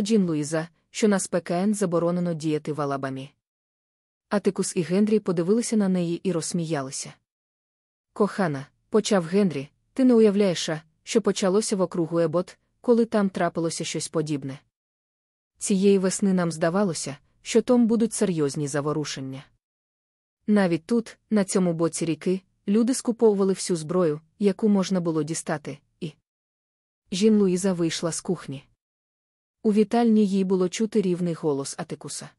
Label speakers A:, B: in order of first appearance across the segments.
A: Джін Луїза, що на СПКН заборонено діяти в Алабамі. Атикус і Генрі подивилися на неї і розсміялися. Кохана, почав Генрі, ти не уявляєш, що почалося в округу Ебот, коли там трапилося щось подібне. Цієї весни нам здавалося, що том будуть серйозні заворушення. Навіть тут, на цьому боці ріки, люди скуповували всю зброю, яку можна було дістати, і. Жін Луїза вийшла з кухні. У вітальні їй було чути рівний голос Атикуса.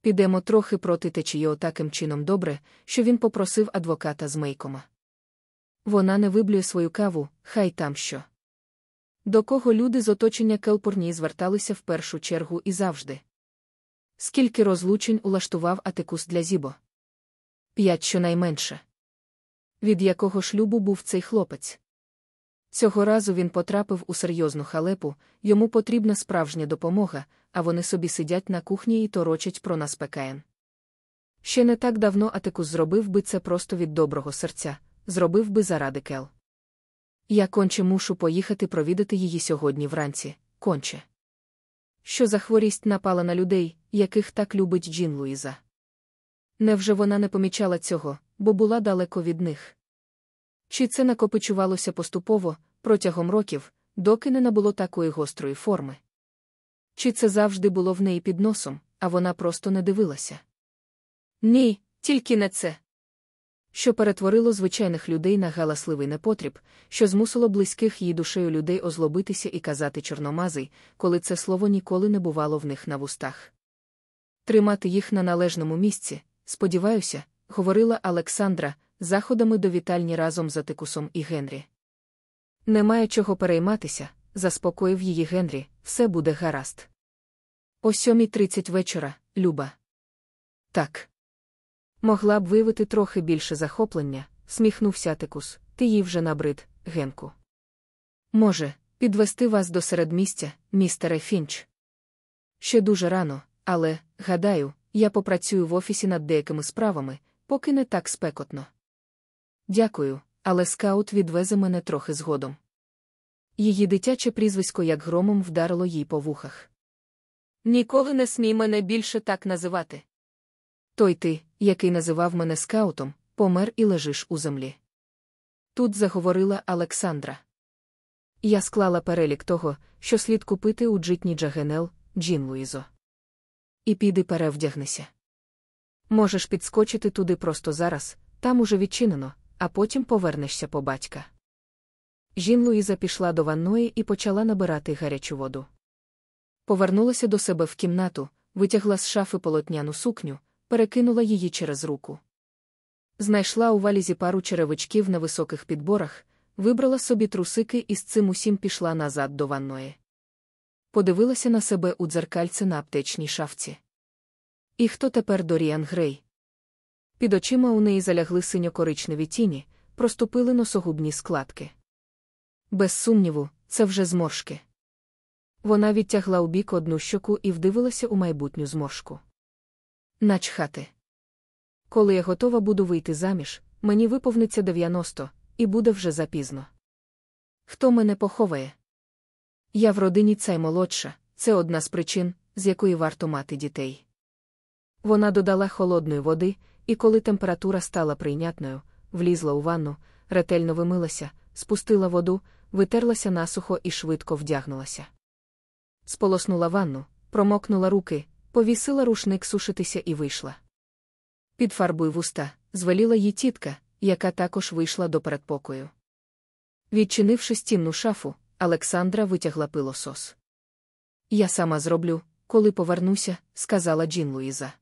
A: Підемо трохи проти течії таким чином добре, що він попросив адвоката з Мейкома. Вона не виблює свою каву, хай там що. До кого люди з оточення Келпурні зверталися в першу чергу і завжди. Скільки розлучень улаштував Атикус для Зібо? П'ять щонайменше. Від якого шлюбу був цей хлопець? Цього разу він потрапив у серйозну халепу, йому потрібна справжня допомога, а вони собі сидять на кухні і торочать про нас ПКН. Ще не так давно Атикус зробив би це просто від доброго серця, зробив би заради Кел. Я конче мушу поїхати провідати її сьогодні вранці, конче. Що за хворість напала на людей, яких так любить Джін Луїза? Невже вона не помічала цього, бо була далеко від них? Чи це накопичувалося поступово, протягом років, доки не набуло такої гострої форми? Чи це завжди було в неї під носом, а вона просто не дивилася? Ні, тільки не це. Що перетворило звичайних людей на галасливий непотріб, що змусило близьких її душею людей озлобитися і казати чорномазий, коли це слово ніколи не бувало в них на вустах. Тримати їх на належному місці, сподіваюся, говорила Олександра, заходами до вітальні разом з Атикусом і Генрі. Немає чого перейматися, заспокоїв її Генрі, все буде гаразд. О 7.30 вечора, Люба. Так. Могла б виявити трохи більше захоплення, сміхнувся Атикус, ти їй вже набрид, Генку. Може, підвести вас до середмістя, містере Фінч. Ще дуже рано, але, гадаю, я попрацюю в офісі над деякими справами, поки не так спекотно. Дякую, але скаут відвезе мене трохи згодом. Її дитяче прізвисько як громом вдарило їй по вухах. Ніколи не смій мене більше так називати. Той ти, який називав мене скаутом, помер і лежиш у землі. Тут заговорила Олександра. Я склала перелік того, що слід купити у джитні Джагенел, Джін Луїзо. І піди перевдягнися. Можеш підскочити туди просто зараз, там уже відчинено, а потім повернешся по батька. Жін Луїза пішла до ванної і почала набирати гарячу воду. Повернулася до себе в кімнату, витягла з шафи полотняну сукню, перекинула її через руку. Знайшла у валізі пару черевичків на високих підборах, вибрала собі трусики і з цим усім пішла назад до ванної. Подивилася на себе у дзеркальце на аптечній шафці. І хто тепер Доріан Грей? Під очима у неї залягли синьо-коричневі тіні, проступили носогубні складки. Без сумніву, це вже зморшки. Вона відтягла у бік одну щоку і вдивилася у майбутню зморшку. Начхати. Коли я готова буду вийти заміж, мені виповниться 90, і буде вже запізно. Хто мене поховає? Я в родині цей молодша, це одна з причин, з якої варто мати дітей. Вона додала холодної води, і коли температура стала прийнятною, влізла у ванну, ретельно вимилася, спустила воду, витерлася насухо і швидко вдягнулася. Сполоснула ванну, промокнула руки, повісила рушник сушитися і вийшла. Під фарбою вуста, звеліла їй тітка, яка також вийшла до передпокою. Відчинивши стінну шафу, Олександра витягла пилосос. Я сама зроблю, коли повернуся, сказала Джін Луїза.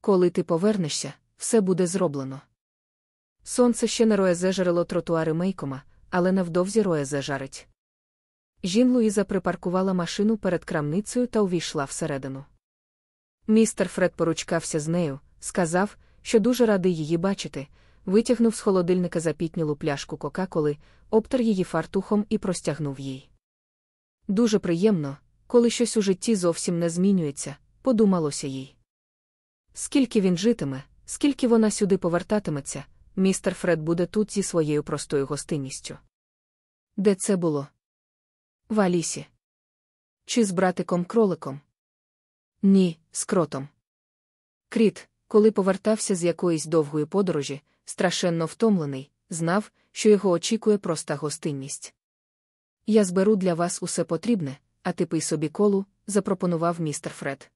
A: Коли ти повернешся, все буде зроблено. Сонце ще не роезе жарило тротуари Мейкома, але невдовзі роезе жарить. Жін Луїза припаркувала машину перед крамницею та увійшла всередину. Містер Фред поручкався з нею, сказав, що дуже радий її бачити, витягнув з холодильника запітнілу пляшку Кока-Коли, обтер її фартухом і простягнув їй. Дуже приємно, коли щось у житті зовсім не змінюється, подумалося їй. Скільки він житиме, скільки вона сюди повертатиметься, містер Фред буде тут зі своєю простою гостинністю. Де це було? В Алісі. Чи з братиком кроликом? Ні, з кротом. Кріт, коли повертався з якоїсь довгої подорожі, страшенно втомлений, знав, що його очікує проста гостинність. Я зберу для вас усе потрібне, а ти пий собі колу, запропонував містер Фред.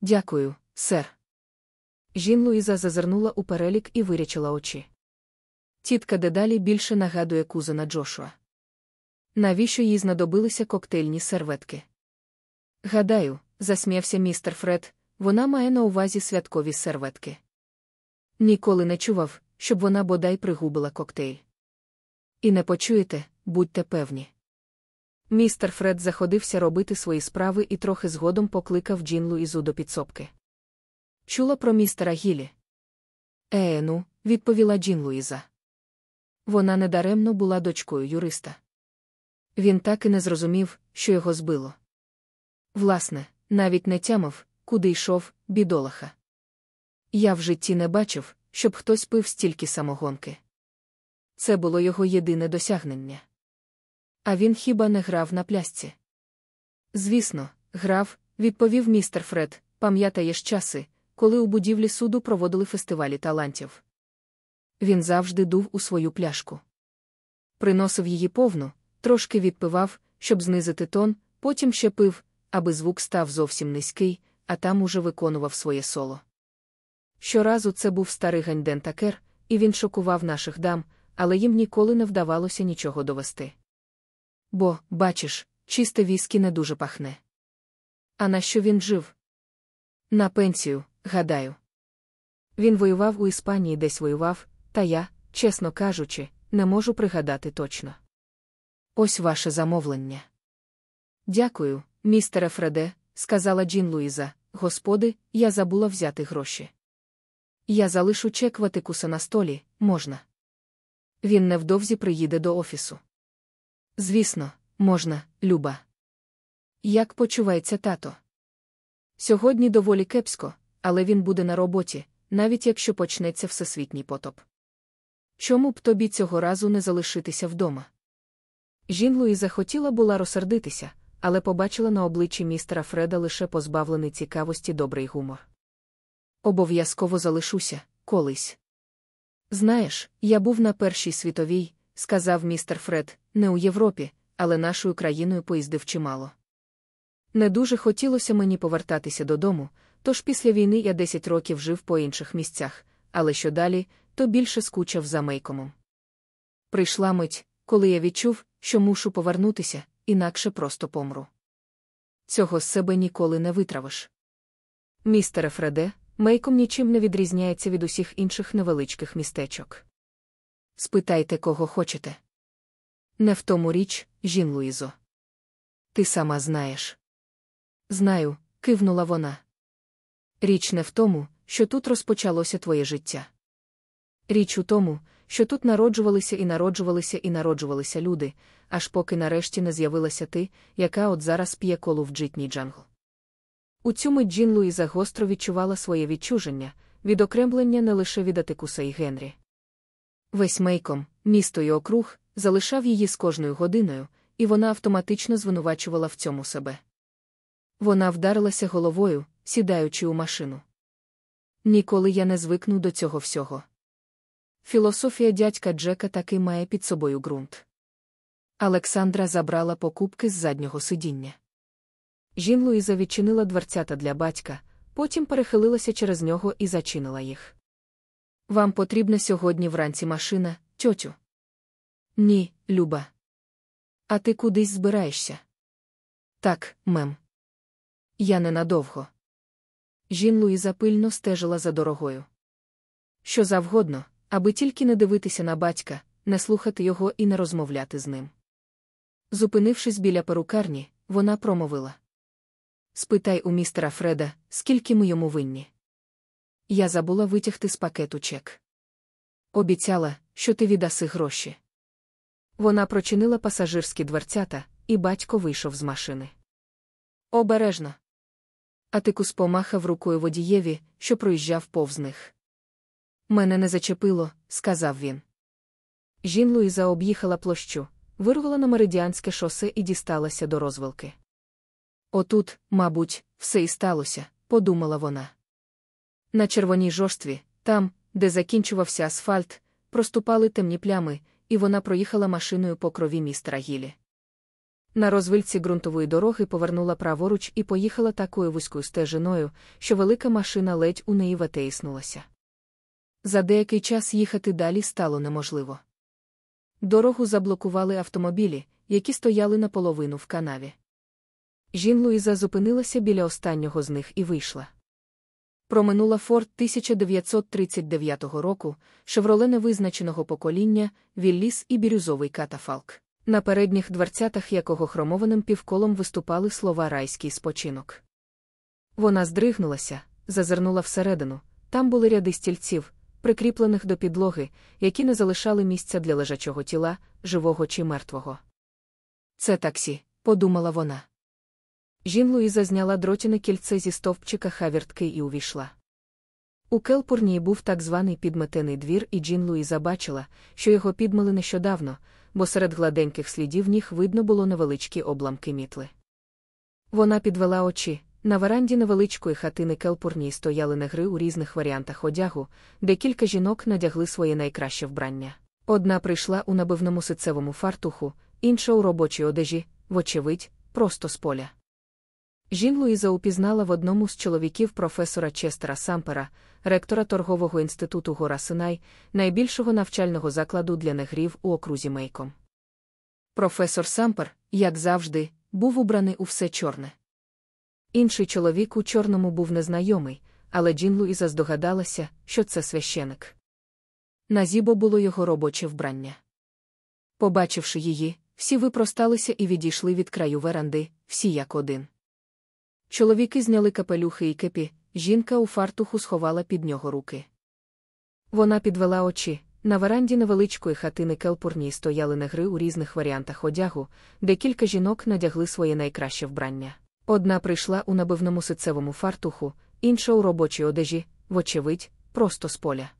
A: Дякую, сер. Жін Луїза зазирнула у перелік і вирячила очі. Тітка дедалі більше нагадує кузена Джошуа. Навіщо їй знадобилися коктейльні серветки? Гадаю, засміявся містер Фред, вона має на увазі святкові серветки. Ніколи не чував, щоб вона бодай пригубила коктейль. І не почуєте, будьте певні. Містер Фред заходився робити свої справи і трохи згодом покликав Джін Луїзу до підсобки. Чула про містера Гілі? Е, ну, відповіла Джін Луїза. Вона недаремно була дочкою юриста. Він так і не зрозумів, що його збило. Власне, навіть не тямив, куди йшов, бідолаха. Я в житті не бачив, щоб хтось пив стільки самогонки. Це було його єдине досягнення. А він хіба не грав на плясці? Звісно, грав, відповів містер Фред, пам'ятаєш часи, коли у будівлі суду проводили фестивалі талантів. Він завжди дув у свою пляшку. Приносив її повну, трошки відпивав, щоб знизити тон, потім ще пив, аби звук став зовсім низький, а там уже виконував своє соло. Щоразу це був старий Ганден Такер, і він шокував наших дам, але їм ніколи не вдавалося нічого довести. Бо, бачиш, чисте віскі не дуже пахне. А на що він жив? На пенсію, гадаю. Він воював у Іспанії десь воював, та я, чесно кажучи, не можу пригадати точно. Ось ваше замовлення. Дякую, містере Фреде, сказала Джін Луїза. Господи, я забула взяти гроші. Я залишу чек Ватикуса на столі, можна. Він невдовзі приїде до офісу. Звісно, можна, Люба. Як почувається тато? Сьогодні доволі кепсько, але він буде на роботі, навіть якщо почнеться всесвітній потоп. Чому б тобі цього разу не залишитися вдома? Жін Луїза хотіла була розсердитися, але побачила на обличчі містера Фреда лише позбавлений цікавості добрий гумор. Обов'язково залишуся, колись. Знаєш, я був на першій світовій, сказав містер Фред, не у Європі, але нашою країною поїздив чимало. Не дуже хотілося мені повертатися додому, тож після війни я 10 років жив по інших місцях, але що далі, то більше скучав за Мейкомом. Прийшла мить, коли я відчув, що мушу повернутися, інакше просто помру. Цього з себе ніколи не витравиш. Містере Фреде, Мейком нічим не відрізняється від усіх інших невеличких містечок. Спитайте, кого хочете. Не в тому річ, жін Луїзо. Ти сама знаєш. Знаю, кивнула вона. Річ не в тому, що тут розпочалося твоє життя. Річ у тому, що тут народжувалися і народжувалися і народжувалися люди, аж поки нарешті не з'явилася ти, яка от зараз п'є колу в Jitney Jungle. У мить Джін Луїза гостро відчувала своє відчуження, відокремлення не лише від Атикуса і Генрі. Весь Мейкомб, місто і округ, залишав її з кожною годиною, і вона автоматично звинувачувала в цьому себе. Вона вдарилася головою, сідаючи у машину. Ніколи я не звикну до цього всього. Філософія дядька Джека таки має під собою ґрунт. Олександра забрала покупки з заднього сидіння. Жін Луїза відчинила дверцята для батька, потім перехилилася через нього і зачинила їх. Вам потрібна сьогодні вранці машина, тьотю? Ні, Люба. А ти кудись збираєшся? Так, мем. Я ненадовго. Жін Луїза пильно стежила за дорогою. Що завгодно, аби тільки не дивитися на батька, не слухати його і не розмовляти з ним. Зупинившись біля перукарні, вона промовила. Спитай у містера Фреда, скільки ми йому винні. Я забула витягти з пакету чек. Обіцяла, що ти віддаси гроші. Вона прочинила пасажирські дверцята, і батько вийшов з машини. Обережно. Атикус помахав рукою водієві, що проїжджав повз них. Мене не зачепило, сказав він. Жін Луїза об'їхала площу, вирвала на меридіанське шосе і дісталася до розвилки. Отут, мабуть, все і сталося, подумала вона. На червоній жорстві, там, де закінчувався асфальт, проступали темні плями, і вона проїхала машиною по крові містера Гілі. На розвильці ґрунтової дороги повернула праворуч і поїхала такою вузькою стежиною, що велика машина ледь у неї ватеїснулася. За деякий час їхати далі стало неможливо. Дорогу заблокували автомобілі, які стояли наполовину в канаві. Жін Луїза зупинилася біля останнього з них і вийшла. Проминула Форд 1939 року, шевроле невизначеного покоління, Вілліс і бірюзовий катафалк, на передніх дверцятах якого хромованим півколом виступали слова райський спочинок. Вона здригнулася, зазирнула всередину, там були ряди стільців, прикріплених до підлоги, які не залишали місця для лежачого тіла, живого чи мертвого. Це таксі, подумала вона. Жін Луїза зняла дротяне кільце зі стовпчика хавіртки і увійшла. У Келпурнії був так званий підметений двір, і Джін Луїза бачила, що його підмили нещодавно, бо серед гладеньких слідів ніг видно було невеличкі обламки мітли. Вона підвела очі. На веранді невеличкої хатини келпурній стояли негри у різних варіантах одягу, де кілька жінок надягли своє найкраще вбрання. Одна прийшла у набивному сицевому фартуху, інша у робочій одежі, вочевидь, просто з поля. Жін Луїза упізнала в одному з чоловіків професора Честера Сампера, ректора торгового інституту Гора Синай, найбільшого навчального закладу для негрів у окрузі Мейком. Професор Сампер, як завжди, був убраний у все чорне. Інший чоловік у чорному був незнайомий, але Джін Луїза здогадалася, що це священик. На зібо було його робоче вбрання. Побачивши її, всі випросталися і відійшли від краю веранди, всі як один. Чоловіки зняли капелюхи і кепі, жінка у фартуху сховала під нього руки. Вона підвела очі. На веранді невеличкої хатини Келпурній стояли негри у різних варіантах одягу, де кілька жінок надягли своє найкраще вбрання. Одна прийшла у набивному сицевому фартуху, інша у робочій одежі, вочевидь, просто з поля.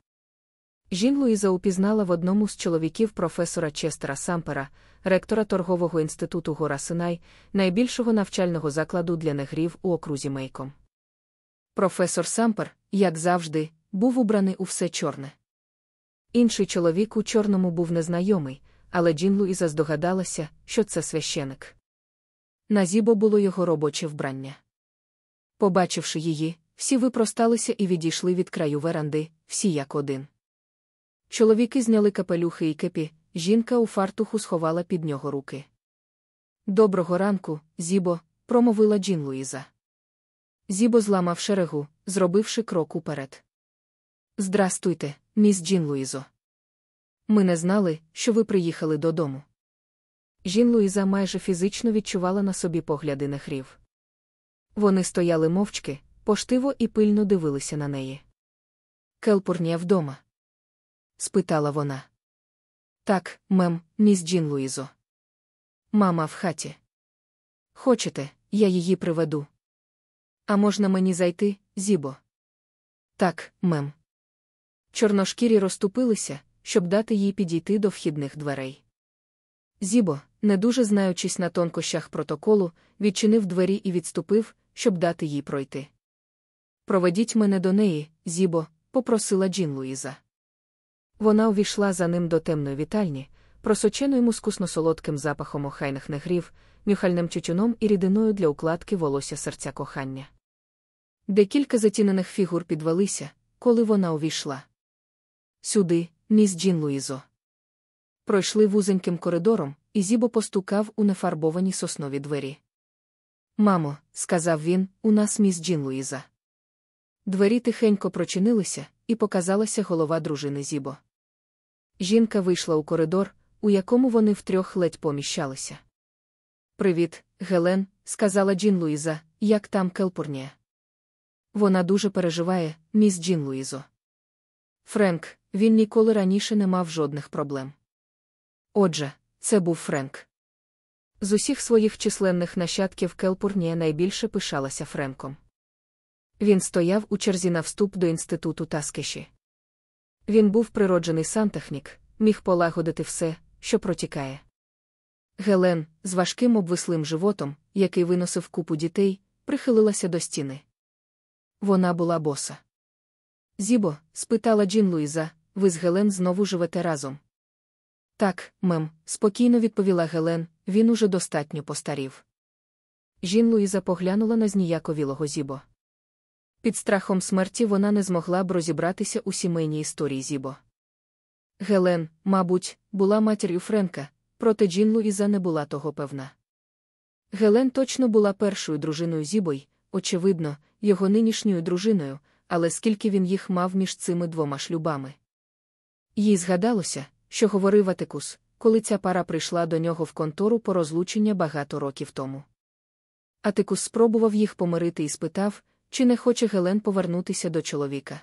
A: Жін Луїза упізнала в одному з чоловіків професора Честера Сампера, ректора торгового інституту Гора Синай, найбільшого навчального закладу для негрів у окрузі Мейком. Професор Сампер, як завжди, був убраний у все чорне. Інший чоловік у чорному був незнайомий, але Джін Луїза здогадалася, що це священик. На зібо було його робоче вбрання. Побачивши її, всі випросталися і відійшли від краю веранди, всі як один. Чоловіки зняли капелюхи і кепі, жінка у фартуху сховала під нього руки. Доброго ранку, Зібо, промовила Джін Луїза. Зібо зламав шерегу, зробивши крок уперед. Здрастуйте, міс Джін Луїзо. Ми не знали, що ви приїхали додому. Жін Луїза майже фізично відчувала на собі погляди нехрів. Вони стояли мовчки, поштиво і пильно дивилися на неї. Келпурнія вдома? Спитала вона. Так, мем, міс Джін Луїзо. Мама в хаті. Хочете, я її приведу. А можна мені зайти, зібо? Так, мем. Чорношкірі розступилися, щоб дати їй підійти до вхідних дверей. Зібо, не дуже знаючись на тонкощах протоколу, відчинив двері і відступив, щоб дати їй пройти. Проведіть мене до неї, Зібо, попросила Джін Луїза. Вона увійшла за ним до темної вітальні, просоченої мускусно солодким запахом охайних негрів, нюхальним тютюном і рідиною для укладки волосся серця кохання. Декілька затінених фігур підвелися, коли вона увійшла. Сюди, міс Джін Луїзо. Пройшли вузеньким коридором, і Зібо постукав у нефарбовані соснові двері. Мамо, сказав він, у нас міс Джін Луїза. Двері тихенько прочинилися, і показалася голова дружини Зібо. Жінка вийшла у коридор, у якому вони втрьох ледь поміщалися. Привіт, Гелен, сказала Джін Луїза, як там Келпурнія. Вона дуже переживає, міс Джін Луїзо. Френк, він ніколи раніше не мав жодних проблем. Отже, це був Френк. З усіх своїх численних нащадків Келпурнія найбільше пишалася Френком. Він стояв у черзі на вступ до інституту Таскеші. Він був природжений сантехнік, міг полагодити все, що протікає. Гелен, з важким обвислим животом, який виносив купу дітей, прихилилася до стіни. Вона була боса. Зібо, спитала Джін Луїза, ви з Гелен знову живете разом. Так, мем, спокійно відповіла Гелен, він уже достатньо постарів. Жін Луїза поглянула на зніяковілого Зібо. Під страхом смерті вона не змогла б розібратися у сімейній історії Зібо. Гелен, мабуть, була матір'ю Френка, проте Джін Луїза не була того певна. Гелен точно була першою дружиною Зібой, очевидно, його нинішньою дружиною, але скільки він їх мав між цими двома шлюбами. Їй згадалося, що говорив Атикус, коли ця пара прийшла до нього в контору по розлучення багато років тому. Атикус спробував їх помирити і спитав, чи не хоче Гелен повернутися до чоловіка.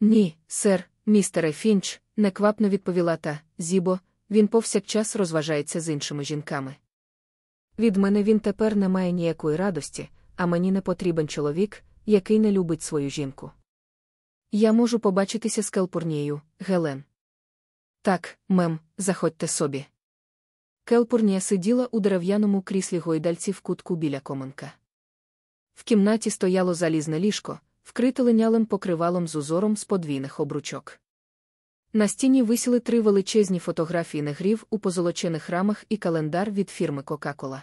A: Ні, сер, містере Фінч, неквапно відповіла та, Зібо, він повсякчас розважається з іншими жінками. Від мене він тепер не має ніякої радості, а мені не потрібен чоловік, який не любить свою жінку. Я можу побачитися з Келпурнією, Гелен. Так, мем, заходьте собі. Келпурнія сиділа у дерев'яному кріслі гойдальці в кутку біля коминка. В кімнаті стояло залізне ліжко, вкрите линялим покривалом з узором з подвійних обручок. На стіні висіли три величезні фотографії негрів у позолочених рамах і календар від фірми Кока-Кола.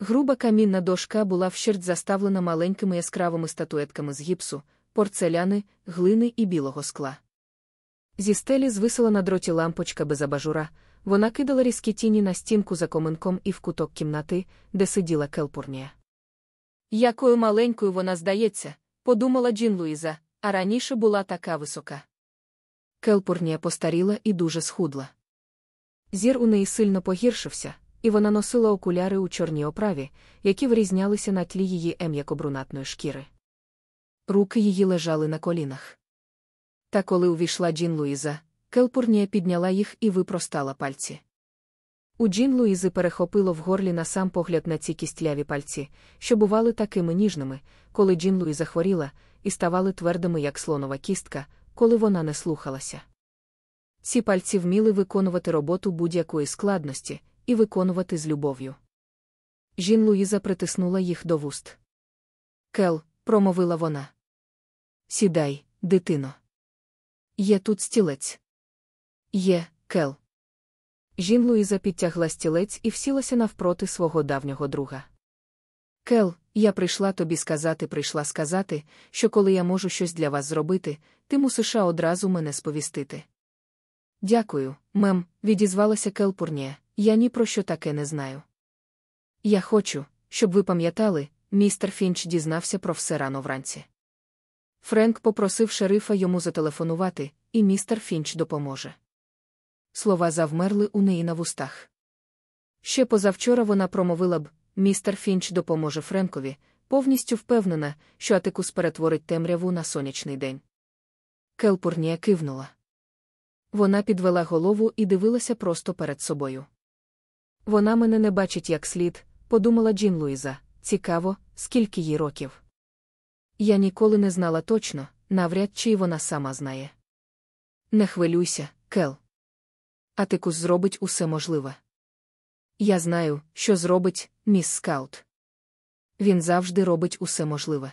A: Груба камінна дошка була вщерть заставлена маленькими яскравими статуетками з гіпсу, порцеляни, глини і білого скла. Зі стелі звисила на дроті лампочка без абажура, вона кидала різкі тіні на стінку за коминком і в куток кімнати, де сиділа Келпурнія. Якою маленькою вона здається, подумала Джін Луїза, а раніше була така висока. Келпурнія постаріла і дуже схудла. Зір у неї сильно погіршився, і вона носила окуляри у чорній оправі, які вирізнялися на тлі її ем'яко-брунатної шкіри. Руки її лежали на колінах. Та коли увійшла Джін Луїза, Келпурнія підняла їх і випростала пальці. У Джін Луїзи перехопило в горлі на сам погляд на ці кістляві пальці, що бували такими ніжними, коли Джін Луїза хворіла, і ставали твердими, як слонова кістка, коли вона не слухалася. Ці пальці вміли виконувати роботу будь-якої складності і виконувати з любов'ю. Жін Луїза притиснула їх до вуст. Кел, промовила вона. Сідай, дитино. Є тут стілець. Є, Кел. Жін Луїза підтягла стілець і всілася навпроти свого давнього друга. Кел, я прийшла тобі сказати, прийшла сказати, що коли я можу щось для вас зробити, ти мусиш одразу мене сповістити. Дякую, мем, відізвалася Келпурнія, я ні про що таке не знаю. Я хочу, щоб ви пам'ятали, містер Фінч дізнався про все рано вранці. Френк попросив шерифа йому зателефонувати, і містер Фінч допоможе. Слова завмерли у неї на вустах. Ще позавчора вона промовила б містер Фінч допоможе Френкові, повністю впевнена, що Атикус перетворить темряву на сонячний день. Келпурнія кивнула. Вона підвела голову і дивилася просто перед собою. Вона мене не бачить як слід, подумала Джін Луїза. Цікаво, скільки їй років. Я ніколи не знала точно, навряд чи вона сама знає. Не хвилюйся, Кел. Атикус зробить усе можливе. Я знаю, що зробить міс Скаут. Він завжди робить усе можливе.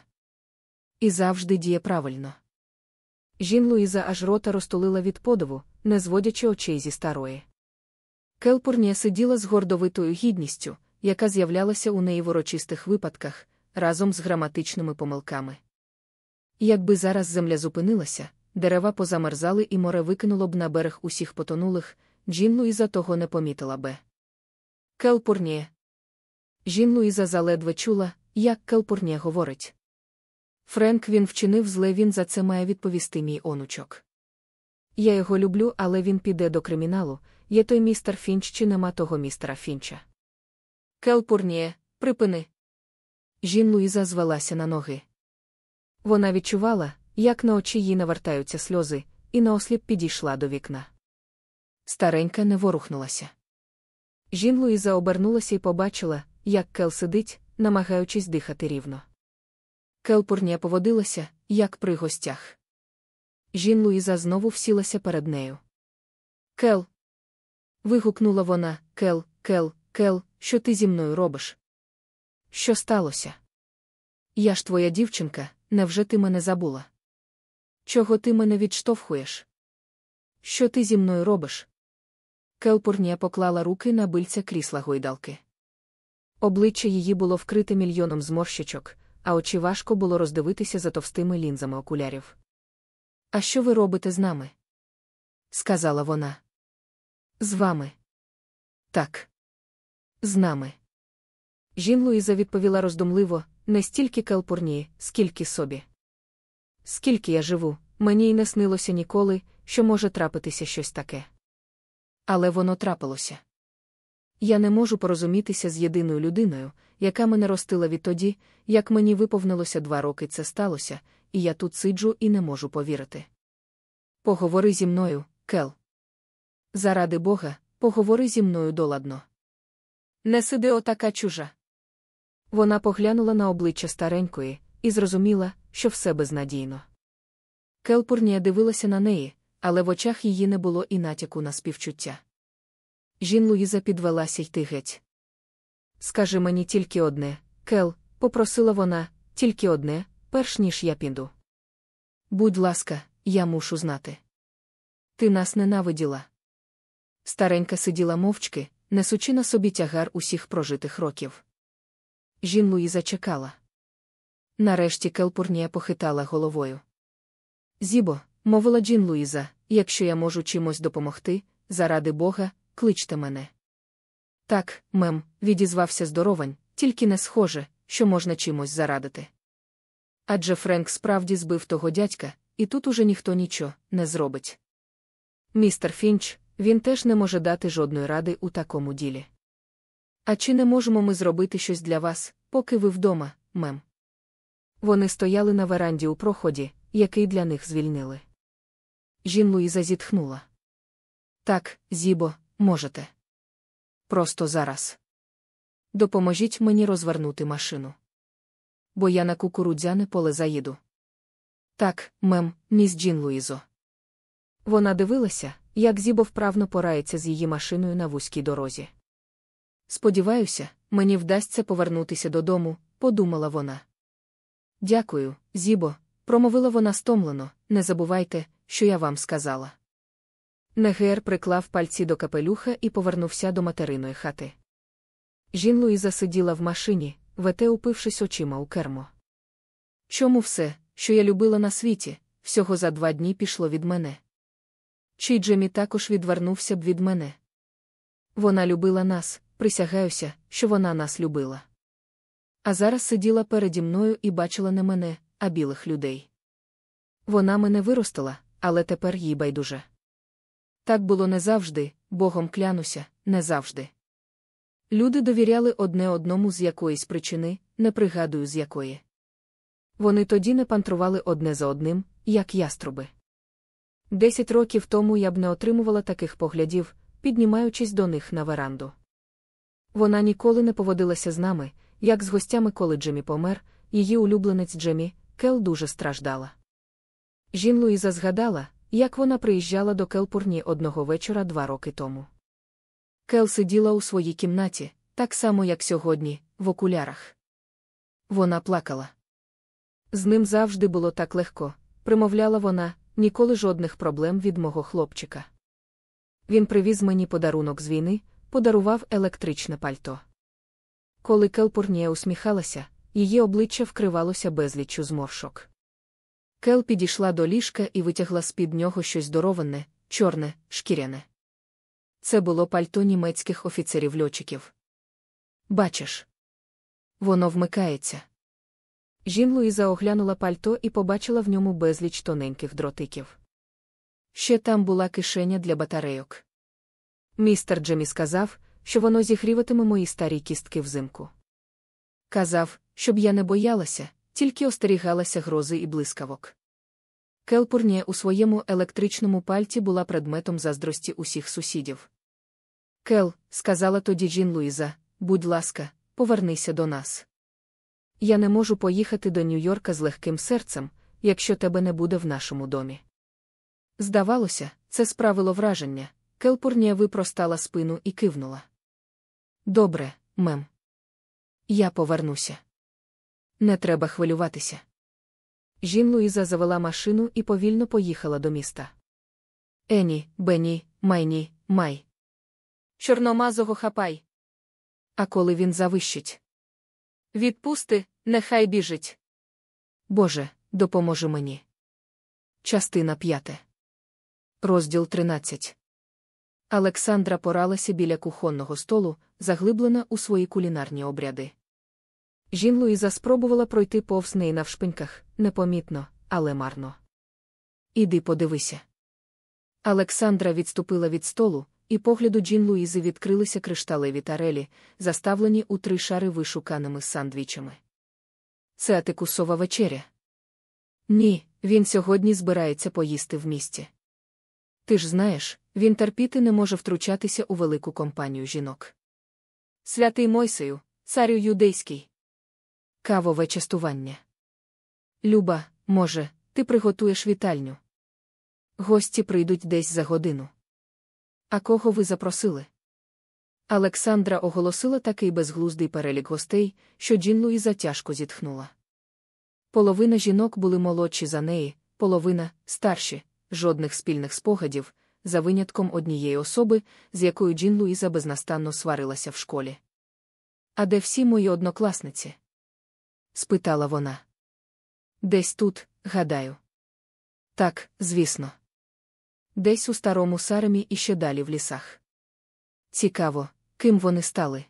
A: І завжди діє правильно. Жін Луїза аж рота розтулила від подиву, не зводячи очей зі старої. Келпурнія сиділа з гордовитою гідністю, яка з'являлася у неї в урочистих випадках, разом з граматичними помилками. Якби зараз земля зупинилася, дерева позамерзали і море викинуло б на берег усіх потонулих, Джін Луїза того не помітила би. Келпурніє. Жін Луїза заледве чула, як Келпурніє говорить. Френк він вчинив зле, він за це має відповісти мій онучок. Я його люблю, але він піде до криміналу. Є той містер Фінч чи нема того містера Фінча. Келпурніє, припини. Жін Луїза звелася на ноги. Вона відчувала, як на очі їй навертаються сльози, і наосліп підійшла до вікна. Старенька не ворухнулася. Джін Луїза обернулася і побачила, як Кел сидить, намагаючись дихати рівно. Келпурнія поводилася, як при гостях. Джін Луїза знову всілася перед нею. Кел. вигукнула вона, Кел, Кел, Кел, що ти зі мною робиш? Що сталося? Я ж твоя дівчинка, невже ти мене забула? Чого ти мене відштовхуєш? Що ти зі мною робиш? Келпурнія поклала руки на бильця крісла гойдалки. Обличчя її було вкрите мільйоном зморщичок, а очі важко було роздивитися за товстими лінзами окулярів. А що ви робите з нами? сказала вона. З вами. Так. З нами. Жін Луїза відповіла роздумливо не стільки Келпурнії, скільки собі. Скільки я живу, мені й не снилося ніколи, що може трапитися щось таке. Але воно трапилося. Я не можу порозумітися з єдиною людиною, яка мене ростила відтоді, як мені виповнилося два роки це сталося, і я тут сиджу і не можу повірити. Поговори зі мною, Кел. Заради Бога, поговори зі мною доладно. Не сиди отака чужа. Вона поглянула на обличчя старенької і зрозуміла, що все безнадійно. Келпурнія дивилася на неї, але в очах її не було і натяку на співчуття. Жін Луїза підвелася йти геть. Скажи мені тільки одне, Кел, попросила вона, тільки одне, перш ніж я піду. Будь ласка, я мушу знати. Ти нас ненавиділа. Старенька сиділа мовчки, несучи на собі тягар усіх прожитих років. Жін Луїза чекала. Нарешті Келпурнія похитала головою. Зібо, мовила Джін Луїза, якщо я можу чимось допомогти, заради Бога, кличте мене. Так, мем, відізвався здоровань, тільки не схоже, що можна чимось зарадити. Адже Френк справді збив того дядька, і тут уже ніхто нічого не зробить. Містер Фінч, він теж не може дати жодної ради у такому ділі. А чи не можемо ми зробити щось для вас, поки ви вдома, мем? Вони стояли на веранді у проході, який для них звільнили. Жін Луїза зітхнула. Так, Зібо, можете. Просто зараз. Допоможіть мені розвернути машину. Бо я на кукурудзяне поле заїду. Так, мем, міс Джін Луїзо. Вона дивилася, як Зібо вправно порається з її машиною на вузькій дорозі. Сподіваюся, мені вдасться повернутися додому, подумала вона. Дякую, Зібо, промовила вона стомлено, не забувайте, що я вам сказала. Негер приклав пальці до капелюха і повернувся до материної хати. Жін Луїза сиділа в машині, вете упившись очима у кермо. Чому все, що я любила на світі, всього за два дні пішло від мене? Чи Джемі також відвернувся б від мене? Вона любила нас, присягаюся, що вона нас любила. А зараз сиділа переді мною і бачила не мене, а білих людей. Вона мене виростила, але тепер їй байдуже. Так було не завжди, богом клянуся, не завжди. Люди довіряли одне одному з якоїсь причини, не пригадую з якої. Вони тоді не пантрували одне за одним, як яструби. Десять років тому я б не отримувала таких поглядів, піднімаючись до них на веранду. Вона ніколи не поводилася з нами, як з гостями, коли Джемі помер, її улюбленець Джемі, Кел дуже страждала. Жін Луїза згадала, як вона приїжджала до Келпурні одного вечора два роки тому. Кел сиділа у своїй кімнаті, так само, як сьогодні, в окулярах. Вона плакала. З ним завжди було так легко, примовляла вона, ніколи жодних проблем від мого хлопчика. Він привіз мені подарунок з війни, подарував електричне пальто. Коли Келпурнія усміхалася, її обличчя вкривалося безліччю зморшок. Кел підійшла до ліжка і витягла з під нього щось здоровенне, чорне, шкіряне. Це було пальто німецьких офіцерів льотчиків. Бачиш, воно вмикається. Жін Луїза оглянула пальто і побачила в ньому безліч тоненьких дротиків. Ще там була кишеня для батарейок. Містер Джемі сказав, що воно зігріватиме мої старі кістки взимку. Казав, щоб я не боялася, тільки остерігалася грози і блискавок. Келпурнє у своєму електричному пальті була предметом заздрості усіх сусідів. Кел, сказала тоді Джін Луїза, будь ласка, повернися до нас. Я не можу поїхати до Нью-Йорка з легким серцем, якщо тебе не буде в нашому домі. Здавалося, це справило враження. Келпурнія випростала спину і кивнула. Добре, мем. Я повернуся. Не треба хвилюватися. Жін Луїза завела машину і повільно поїхала до міста. Ені, Бені, Майні, Май. Чорномазого хапай. А коли він завищить? Відпусти, нехай біжить. Боже, допоможи мені. Частина п'яте. Розділ 13. Олександра поралася біля кухонного столу, заглиблена у свої кулінарні обряди. Жін Луїза спробувала пройти повз неї навшпиньках, непомітно, але марно. Іди подивися. Олександра відступила від столу, і погляду Джін Луїзи відкрилися кришталеві тарелі, заставлені у три шари вишуканими сандвічами. Це атикусова вечеря. Ні, він сьогодні збирається поїсти в місті. Ти ж знаєш, він терпіти не може втручатися у велику компанію жінок. Святий Мойсею, царю юдейський. Кавове частування. Люба, може, ти приготуєш вітальню. Гості прийдуть десь за годину. А кого ви запросили? Олександра оголосила такий безглуздий перелік гостей, що Джін Луїза тяжко зітхнула. Половина жінок були молодші за неї, половина старші, жодних спільних спогадів, за винятком однієї особи, з якою Джін Луїза безнастанно сварилася в школі. А де всі мої однокласниці? Спитала вона. Десь тут, гадаю. Так, звісно. Десь у старому саремі і ще далі в лісах. Цікаво, ким вони стали.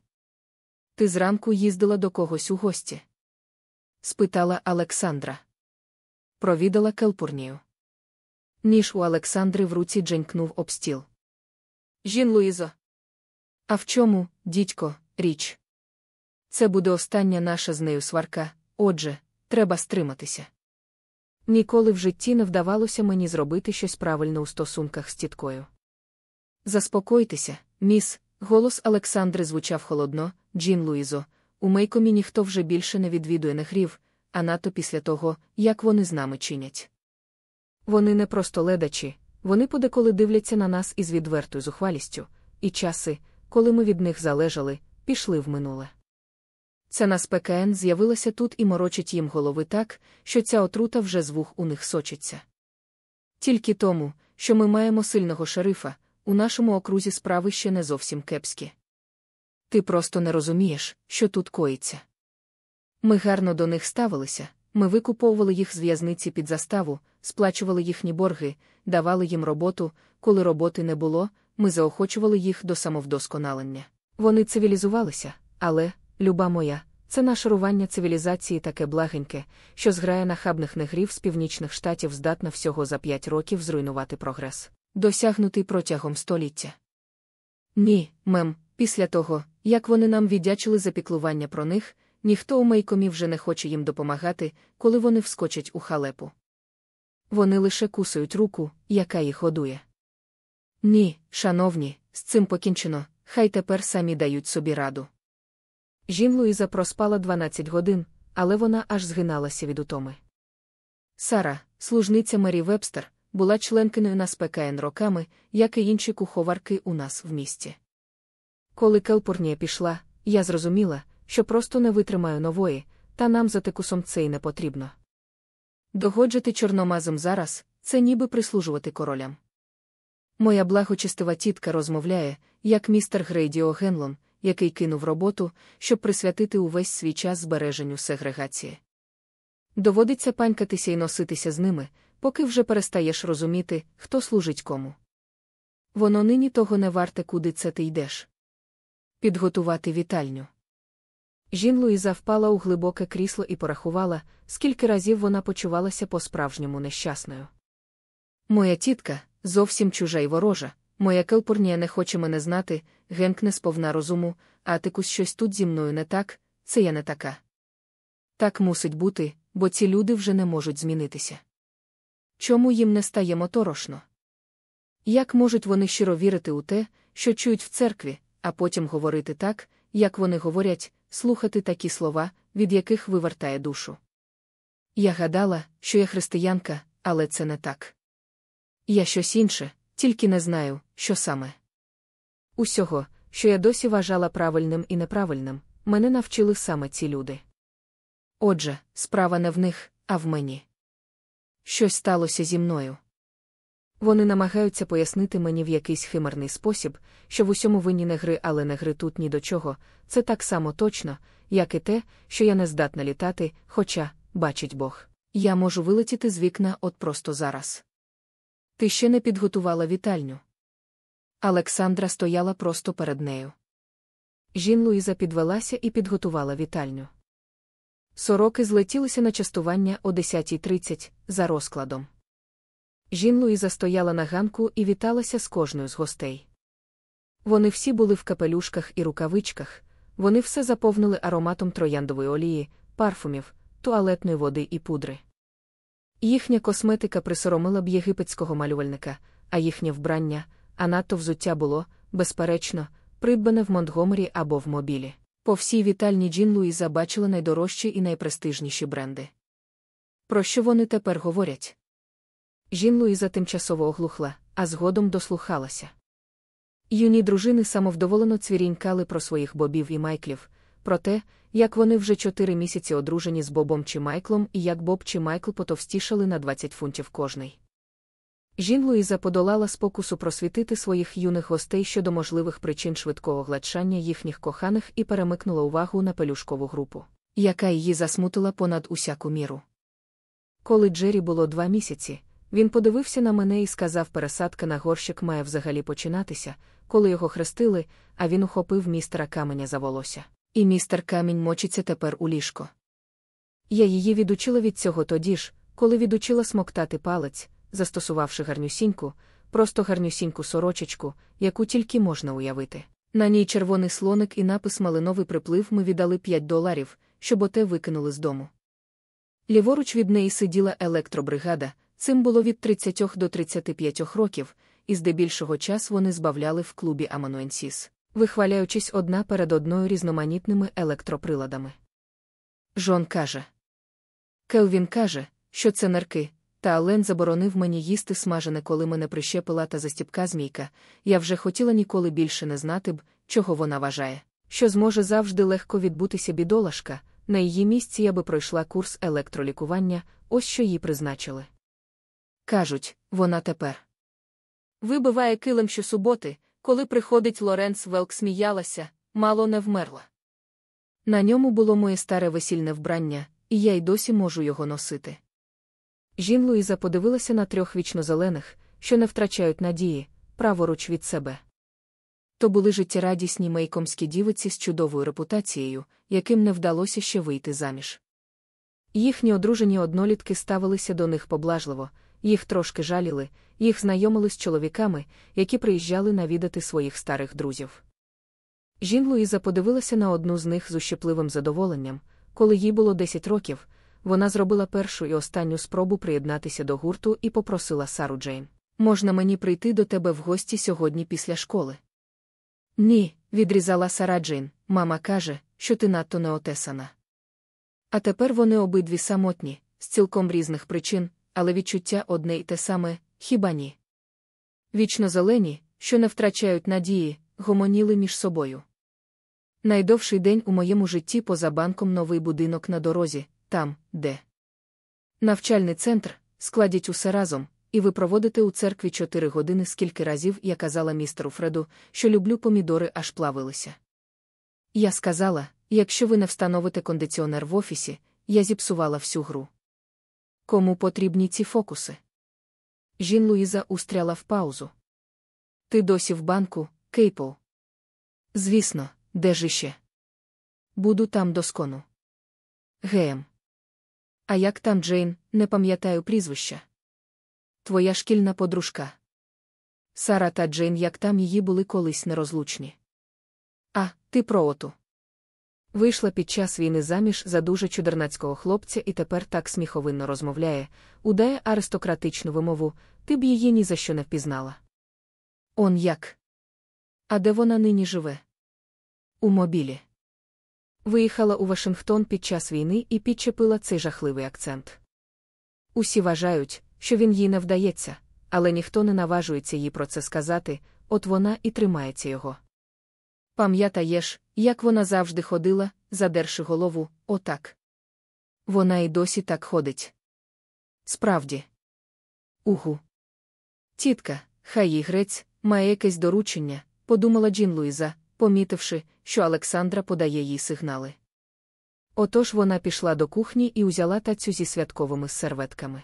A: Ти зранку їздила до когось у гості? спитала Олександра. Провідала Келпурнію. Ніж у Олександри в руці дженькнув об стіл. Жін Луїзо. А в чому, дідько, річ? Це буде остання наша з нею сварка, отже, треба стриматися. Ніколи в житті не вдавалося мені зробити щось правильно у стосунках з тіткою. Заспокойтеся, міс, голос Олександри звучав холодно, Джін Луїзо, у Мейкомі ніхто вже більше не відвідує негрів, а надто після того, як вони з нами чинять. Вони не просто ледачі, вони подеколи дивляться на нас із відвертою зухвалістю, і часи, коли ми від них залежали, пішли в минуле. Ця нас ПКН з'явилася тут і морочить їм голови так, що ця отрута вже з вух у них сочиться. Тільки тому, що ми маємо сильного шерифа, у нашому окрузі справи ще не зовсім кепські. Ти просто не розумієш, що тут коїться. Ми гарно до них ставилися, ми викуповували їх з в'язниці під заставу, сплачували їхні борги, давали їм роботу, коли роботи не було, ми заохочували їх до самовдосконалення. Вони цивілізувалися, але, люба моя, це нашарування цивілізації таке благеньке, що зграє нахабних негрів з північних штатів здатна всього за п'ять років зруйнувати прогрес, досягнутий протягом століття. Ні, мем, після того, як вони нам віддячили за піклування про них, ніхто у Мейкомі вже не хоче їм допомагати, коли вони вскочать у халепу. Вони лише кусають руку, яка їх годує. Ні, шановні, з цим покінчено, хай тепер самі дають собі раду. Жін Луїза проспала 12 годин, але вона аж згиналася від утоми. Сара, служниця Мері Вебстер, була членкиною нас ПКН роками, як і інші куховарки у нас в місті. Коли Келпурнія пішла, я зрозуміла, що просто не витримаю нової, та нам за текусом це й не потрібно. Догоджити чорномазом зараз це ніби прислужувати королям. Моя благочестива тітка розмовляє, як містер Грейді Огенлон, який кинув роботу, щоб присвятити увесь свій час збереженню сегрегації. Доводиться панькатися і носитися з ними, поки вже перестаєш розуміти, хто служить кому. Воно нині того не варте, куди це ти йдеш. Підготувати вітальню. Жін Луїза впала у глибоке крісло і порахувала, скільки разів вона почувалася по-справжньому нещасною. Моя тітка, зовсім чужа й ворожа, моя келпурнія не хоче мене знати, генкне сповна розуму, а тикусь щось тут зі мною не так, це я не така. Так мусить бути, бо ці люди вже не можуть змінитися. Чому їм не стає моторошно? Як можуть вони щиро вірити у те, що чують в церкві, а потім говорити так, як вони говорять, слухати такі слова, від яких вивертає душу? Я гадала, що я християнка, але це не так. Я щось інше, тільки не знаю, що саме. Усього, що я досі вважала правильним і неправильним, мене навчили саме ці люди. Отже, справа не в них, а в мені. Щось сталося зі мною. Вони намагаються пояснити мені в якийсь химерний спосіб, що в усьому винні не гри, але не гри тут ні до чого, це так само точно, як і те, що я не здатна літати, хоча, бачить Бог, я можу вилетіти з вікна от просто зараз. Ти ще не підготувала вітальню. Олександра стояла просто перед нею. Жін Луїза підвелася і підготувала вітальню. Сороки злетілися на частування о 10.30 за розкладом. Жін Луїза стояла на ганку і віталася з кожною з гостей. Вони всі були в капелюшках і рукавичках, вони все заповнили ароматом трояндової олії, парфумів, туалетної води і пудри. Їхня косметика присоромила б єгипетського малювальника, а їхнє вбрання, а надто взуття було, безперечно, придбане в Монтгомері або в мобілі. По всій вітальні Джін Луїза бачила найдорожчі і найпрестижніші бренди. Про що вони тепер говорять? Жін Луїза тимчасово оглухла, а згодом дослухалася. Юні дружини самовдоволено цвірінькали про своїх бобів і майклів, про те, як вони вже чотири місяці одружені з Бобом чи Майклом і як Боб чи Майкл потовстішали на 20 фунтів кожний. Жін Луїза подолала спокусу просвітити своїх юних гостей щодо можливих причин швидкого гладшання їхніх коханих і перемикнула увагу на пелюшкову групу, яка її засмутила понад усяку міру. Коли Джері було два місяці, він подивився на мене і сказав, пересадка на горщик має взагалі починатися, коли його хрестили, а він ухопив містера каменя за волосся. І містер камінь мочиться тепер у ліжко. Я її відучила від цього тоді ж, коли відучила смоктати палець, застосувавши гарнюсіньку, просто гарнюсіньку сорочечку, яку тільки можна уявити. На ній червоний слоник і напис Малиновий приплив ми віддали 5 доларів, щоб оте викинули з дому. Ліворуч від неї сиділа електробригада, цим було від 30 до 35 років, і здебільшого час вони збавляли в клубі Амануенсіс, вихваляючись одна перед одною різноманітними електроприладами. Жон каже. Келвін каже, що це нерки, та Ален заборонив мені їсти смажене, коли мене прищепила та застіпка змійка. Я вже хотіла ніколи більше не знати б, чого вона вважає, що зможе завжди легко відбутися бідолашка. На її місці я би пройшла курс електролікування, ось що їй призначили. Кажуть, вона тепер. Вибиває килим щосуботи, коли приходить Лоренс Велк сміялася, мало не вмерла. На ньому було моє старе весільне вбрання, і я й досі можу його носити. Жін Луїза подивилася на трьох вічнозелених, що не втрачають надії, праворуч від себе. То були життєрадісні мейкомські дівиці з чудовою репутацією, яким не вдалося ще вийти заміж. Їхні одружені однолітки ставилися до них поблажливо, їх трошки жаліли, їх знайомили з чоловіками, які приїжджали навідати своїх старих друзів. Жін Луїза подивилася на одну з них з ущепливим задоволенням, коли їй було 10 років. Вона зробила першу і останню спробу приєднатися до гурту і попросила Сару Джейн. Можна мені прийти до тебе в гості сьогодні після школи? Ні, відрізала Сара Джейн. Мама каже, що ти надто неотесана. А тепер вони обидві самотні, з цілком різних причин, але відчуття одне й те саме, хіба ні? Вічно зелені, що не втрачають надії, гомоніли між собою. Найдовший день у моєму житті поза банком новий будинок на дорозі, там, де навчальний центр, складіть усе разом, і ви проводите у церкві чотири години, скільки разів я казала містеру Фреду, що люблю помідори, аж плавилися. Я сказала, якщо ви не встановите кондиціонер в офісі, я зіпсувала всю гру. Кому потрібні ці фокуси? Жін Луїза устряла в паузу. Ти досі в банку, Кейпл? Звісно, де ж іще? Буду там доскону. Гем. А як там Джейн, не пам'ятаю прізвища. Твоя шкільна подружка. Сара та Джейн, як там її були колись нерозлучні. А, ти про оту. Вийшла під час війни заміж за дуже чудернацького хлопця і тепер так сміховинно розмовляє, удає аристократичну вимову, ти б її ні за що не впізнала. Он як? А де вона нині живе? У мобілі. Виїхала у Вашингтон під час війни і підчепила цей жахливий акцент. Усі вважають, що він їй не вдається, але ніхто не наважується їй про це сказати, от вона і тримається його. Пам'ятаєш, як вона завжди ходила, задерши голову, отак. Вона й досі так ходить. Справді. Угу. Тітка, хай їй грець, має якесь доручення, подумала Джін Луїза, помітивши, що Олександра подає їй сигнали. Отож вона пішла до кухні і узяла тацю зі святковими серветками.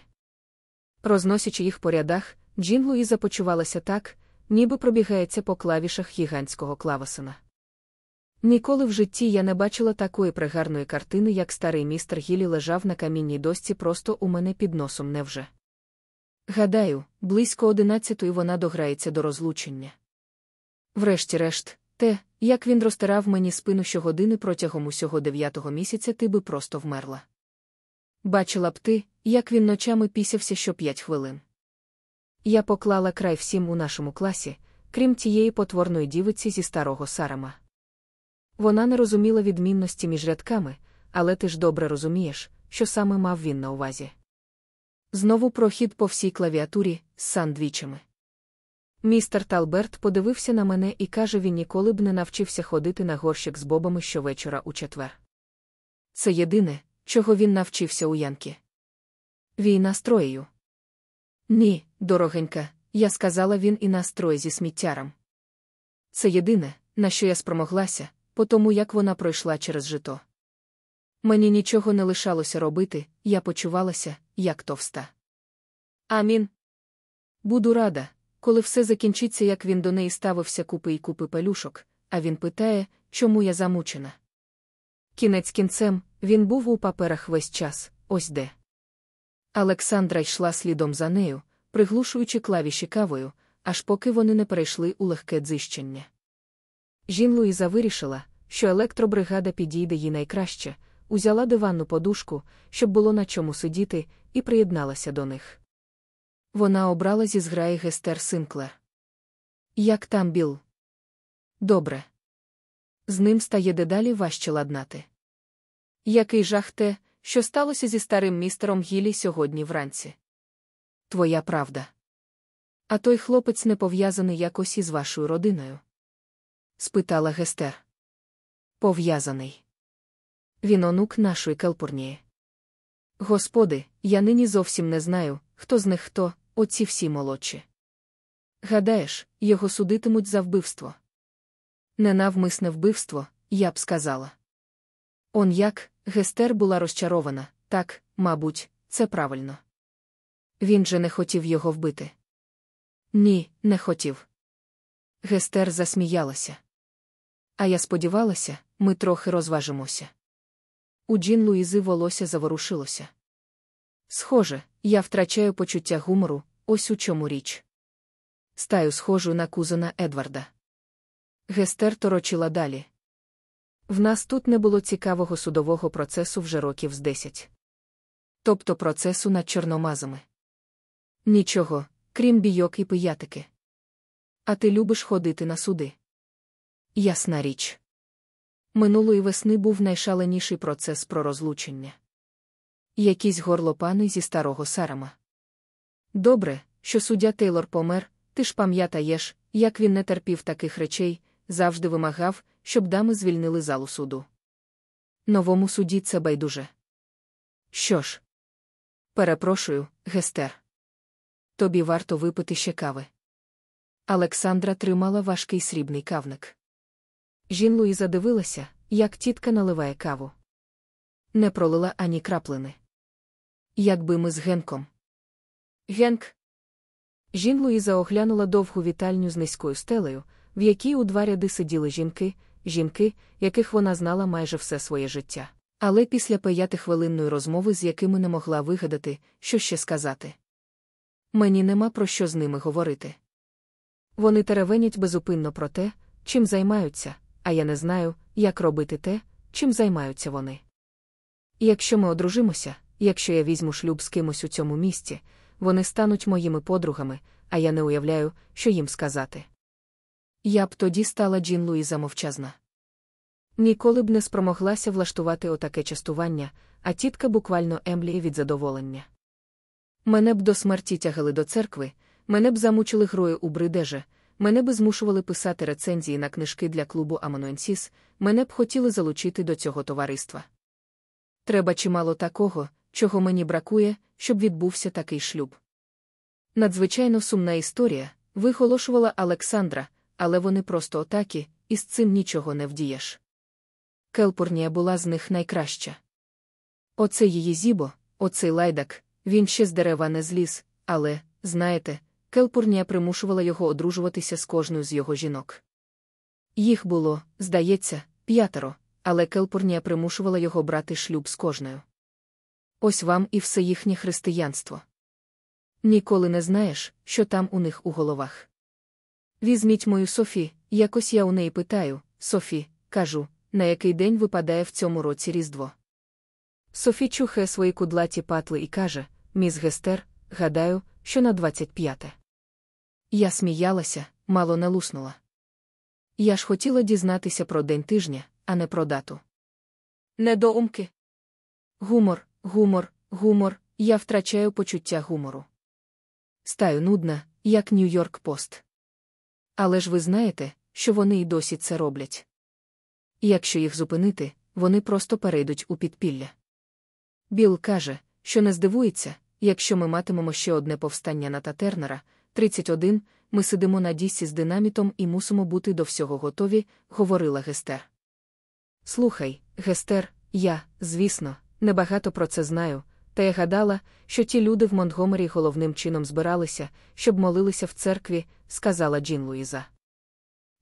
A: Розносячи їх по рядах, Джін Луїза почувалася так, ніби пробігається по клавішах гігантського клавесина. Ніколи в житті я не бачила такої пригарної картини, як старий містер Гілі лежав на камінній досці просто у мене під носом невже. Гадаю, близько одинадцятої вона дограється до розлучення. Врешті-решт, те, як він розтирав мені спину щогодини протягом усього дев'ятого місяця, ти би просто вмерла. Бачила б ти, як він ночами пісявся що п'ять хвилин. Я поклала край всім у нашому класі, крім тієї потворної дівиці зі старого сарама. Вона не розуміла відмінності між рядками, але ти ж добре розумієш, що саме мав він на увазі. Знову прохід по всій клавіатурі з сандвічами. Містер Талберт подивився на мене і каже, він ніколи б не навчився ходити на горщик з бобами щовечора у четвер. Це єдине, чого він навчився у Янки. Війна строєю. Ні, дорогенька, я сказала він і настрої зі сміттяром. Це єдине, на що я спромоглася, по тому як вона пройшла через жито. Мені нічого не лишалося робити, я почувалася, як товста. Амін. Буду рада, коли все закінчиться, як він до неї ставився купи й купи пелюшок, а він питає, чому я замучена. Кінець кінцем, він був у паперах весь час, ось де. Олександра йшла слідом за нею, приглушуючи клавіші кавою, аж поки вони не перейшли у легке дзищення. Жін Луїза вирішила, що електробригада підійде їй найкраще, узяла диванну подушку, щоб було на чому сидіти, і приєдналася до них. Вона обрала зі зграї Гестер Синклер. Як там Біл? Добре. З ним стає дедалі важче ладнати. Який жах те, що сталося зі старим містером Гілі сьогодні вранці? Твоя правда. А той хлопець не пов'язаний якось із вашою родиною? спитала Гестер. Пов'язаний. Він онук нашої Келпурнії. Господи, я нині зовсім не знаю, хто з них хто, оці всі молодші. Гадаєш, його судитимуть за вбивство. Ненавмисне вбивство, я б сказала. Он як, Гестер була розчарована, так, мабуть, це правильно. Він же не хотів його вбити. Ні, не хотів. Гестер засміялася. А я сподівалася, ми трохи розважимося. У Джін Луїзи волосся заворушилося. Схоже, я втрачаю почуття гумору, ось у чому річ. Стаю схожу на кузена Едварда. Гестер торочила далі. В нас тут не було цікавого судового процесу вже років з десять. Тобто процесу над чорномазами. Нічого, крім бійок і пиятики. А ти любиш ходити на суди? Ясна річ. Минулої весни був найшаленіший процес про розлучення. Якісь горлопани зі старого сарама. Добре, що суддя Тейлор помер, ти ж пам'ятаєш, як він не терпів таких речей, завжди вимагав, щоб дами звільнили залу суду. Новому суді це байдуже. Що ж? Перепрошую, Гестер. Тобі варто випити ще кави. Олександра тримала важкий срібний кавник. Жін Луїза дивилася, як тітка наливає каву. Не пролила ані краплини. Якби ми з Генком. Генк. Жін Луїза оглянула довгу вітальню з низькою стелею, в якій у два ряди сиділи жінки, жінки, яких вона знала майже все своє життя. Але після п'ятихвилинної розмови, з якими не могла вигадати, що ще сказати. Мені нема про що з ними говорити. Вони теревенять безупинно про те, чим займаються, а я не знаю, як робити те, чим займаються вони. якщо ми одружимося, якщо я візьму шлюб з кимось у цьому місці, вони стануть моїми подругами, а я не уявляю, що їм сказати. Я б тоді стала Джін Луїза мовчазна. Ніколи б не спромоглася влаштувати отаке частування, а тітка буквально емліє від задоволення. Мене б до смерті тягали до церкви, мене б замучили грою у бридеже, мене би змушували писати рецензії на книжки для клубу Амонуенсіс, мене б хотіли залучити до цього товариства. Треба чимало такого, чого мені бракує, щоб відбувся такий шлюб. Надзвичайно сумна історія, виголошувала Олександра, але вони просто отакі, і з цим нічого не вдієш. Келпурнія була з них найкраща. Оце її зібо, оцей лайдак, він ще з дерева не зліз, але, знаєте, Келпурнія примушувала його одружуватися з кожною з його жінок. Їх було, здається, п'ятеро, але Келпурнія примушувала його брати шлюб з кожною. Ось вам і все їхнє християнство. Ніколи не знаєш, що там у них у головах. Візьміть мою Софі, якось я у неї питаю, Софі, кажу, на який день випадає в цьому році Різдво. Софі чухає свої кудлаті патли і каже: Міс Гестер, гадаю, що на 25-те. Я сміялася, мало не луснула. Я ж хотіла дізнатися про день тижня, а не про дату. Недоумки. Гумор, гумор, гумор, я втрачаю почуття гумору. Стаю нудна, як Нью-Йорк Пост. Але ж ви знаєте, що вони й досі це роблять. Якщо їх зупинити, вони просто перейдуть у підпілля. Біл каже, що не здивується, якщо ми матимемо ще одне повстання на Татернера, 31, ми сидимо на дісці з динамітом і мусимо бути до всього готові, говорила Гестер. Слухай, Гестер, я, звісно, небагато про це знаю, та я гадала, що ті люди в Монтгомері головним чином збиралися, щоб молилися в церкві, сказала Джін Луїза.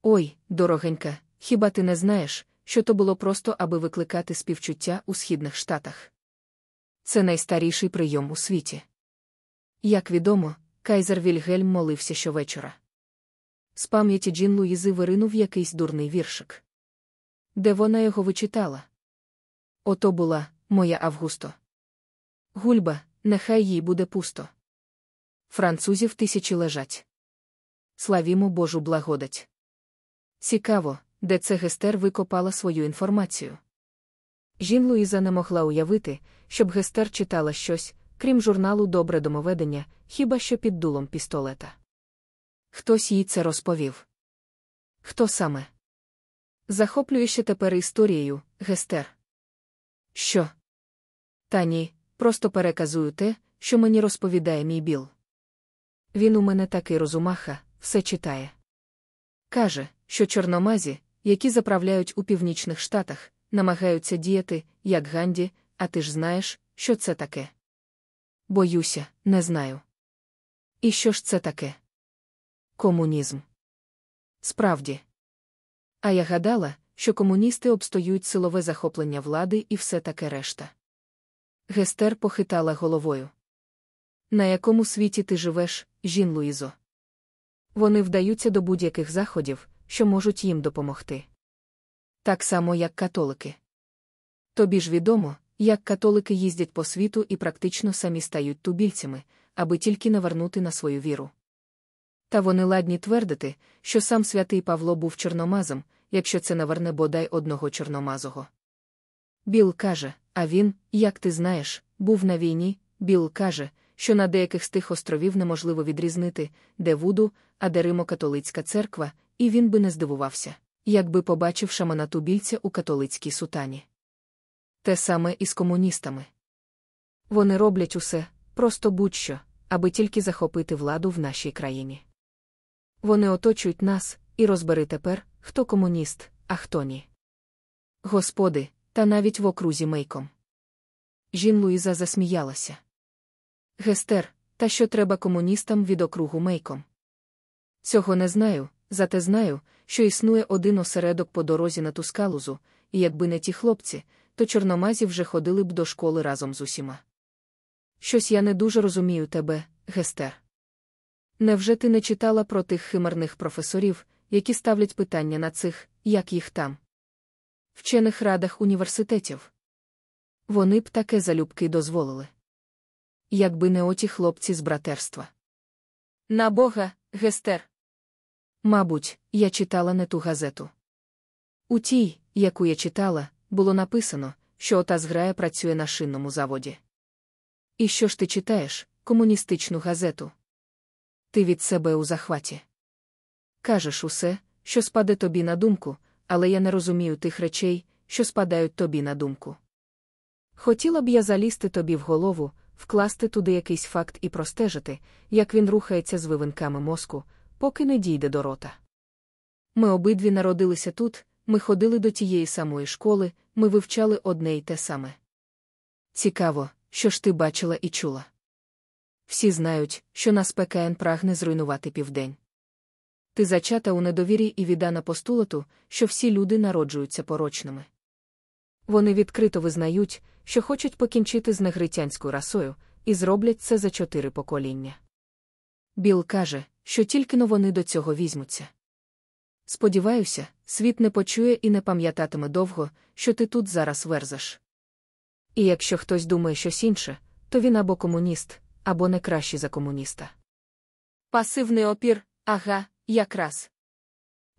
A: Ой, дорогенька, хіба ти не знаєш, що то було просто, аби викликати співчуття у східних штатах? Це найстаріший прийом у світі. Як відомо, кайзер Вільгельм молився щовечора. З пам'яті Джін Луїзи виринув якийсь дурний віршик. Де вона його вичитала? Ото була моя Августо. Гульба, нехай їй буде пусто. Французів тисячі лежать. Славімо Божу благодать. Цікаво, де це Гестер викопала свою інформацію. Жін Луїза не могла уявити, щоб Гестер читала щось, крім журналу Добре домоведення, хіба що під дулом пістолета. Хтось їй це розповів. Хто саме? Захоплюєшся тепер історією, Гестер. Що? Та ні, просто переказую те, що мені розповідає мій біл. Він у мене такий розумаха, все читає. Каже, що чорномазі, які заправляють у північних штатах, намагаються діяти, як Ганді, а ти ж знаєш, що це таке. Боюся, не знаю. І що ж це таке? Комунізм. Справді. А я гадала, що комуністи обстоюють силове захоплення влади і все таке решта. Гестер похитала головою. На якому світі ти живеш, жін Луїзо? Вони вдаються до будь-яких заходів, що можуть їм допомогти. Так само, як католики. Тобі ж відомо, як католики їздять по світу і практично самі стають тубільцями, аби тільки навернути на свою віру. Та вони ладні твердити, що сам святий Павло був чорномазом, якщо це наверне бодай одного чорномазого. Біл каже, а він, як ти знаєш, був на війні. Біл каже, що на деяких з тих островів неможливо відрізнити, де Вуду, а де Римо-католицька церква, і він би не здивувався, якби побачив шамана тубільця у католицькій сутані. Те саме і з комуністами. Вони роблять усе, просто будь-що, аби тільки захопити владу в нашій країні. Вони оточують нас, і розбери тепер, хто комуніст, а хто ні. Господи, та навіть в окрузі мейком. Жін Луїза засміялася. Гестер, та що треба комуністам від округу мейком? Цього не знаю, зате знаю, що існує один осередок по дорозі на Тускалузу, і якби не ті хлопці, то чорномазі вже ходили б до школи разом з усіма. Щось я не дуже розумію тебе, Гестер. Невже ти не читала про тих химерних професорів, які ставлять питання на цих, як їх там? Вчених радах університетів. Вони б таке залюбки дозволили. Якби не оті хлопці з братерства. На Бога, Гестер. Мабуть, я читала не ту газету. У тій, яку я читала, було написано, що ота зграя працює на шинному заводі. І що ж ти читаєш, комуністичну газету? Ти від себе у захваті. кажеш усе, що спаде тобі на думку, але я не розумію тих речей, що спадають тобі на думку. Хотіла б я залізти тобі в голову, вкласти туди якийсь факт і простежити, як він рухається з вивинками мозку, поки не дійде до рота. Ми обидві народилися тут, ми ходили до тієї самої школи, ми вивчали одне й те саме. Цікаво, що ж ти бачила і чула. Всі знають, що нас ПКН прагне зруйнувати південь. Ти зачата у недовірі і віддана постулату, що всі люди народжуються порочними. Вони відкрито визнають, що хочуть покінчити з негритянською расою, і зроблять це за чотири покоління. Біл каже, що тільки но вони до цього візьмуться. Сподіваюся, світ не почує і не пам'ятатиме довго, що ти тут зараз верзеш. І якщо хтось думає щось інше, то він або комуніст, або не кращий за комуніста. Пасивний опір, ага, якраз.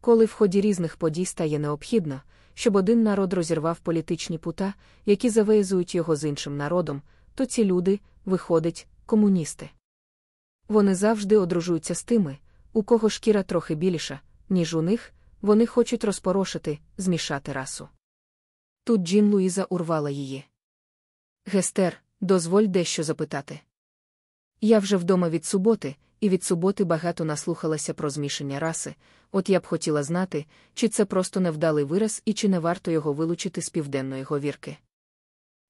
A: Коли в ході різних подій стає необхідно, щоб один народ розірвав політичні пута, які завезують його з іншим народом, то ці люди, виходять, комуністи. Вони завжди одружуються з тими, у кого шкіра трохи більша, ніж у них, вони хочуть розпорошити, змішати расу. Тут Джін Луїза урвала її. Гестер, дозволь дещо запитати. Я вже вдома від суботи, і від суботи багато наслухалася про змішання раси, от я б хотіла знати, чи це просто невдалий вираз і чи не варто його вилучити з південної говірки.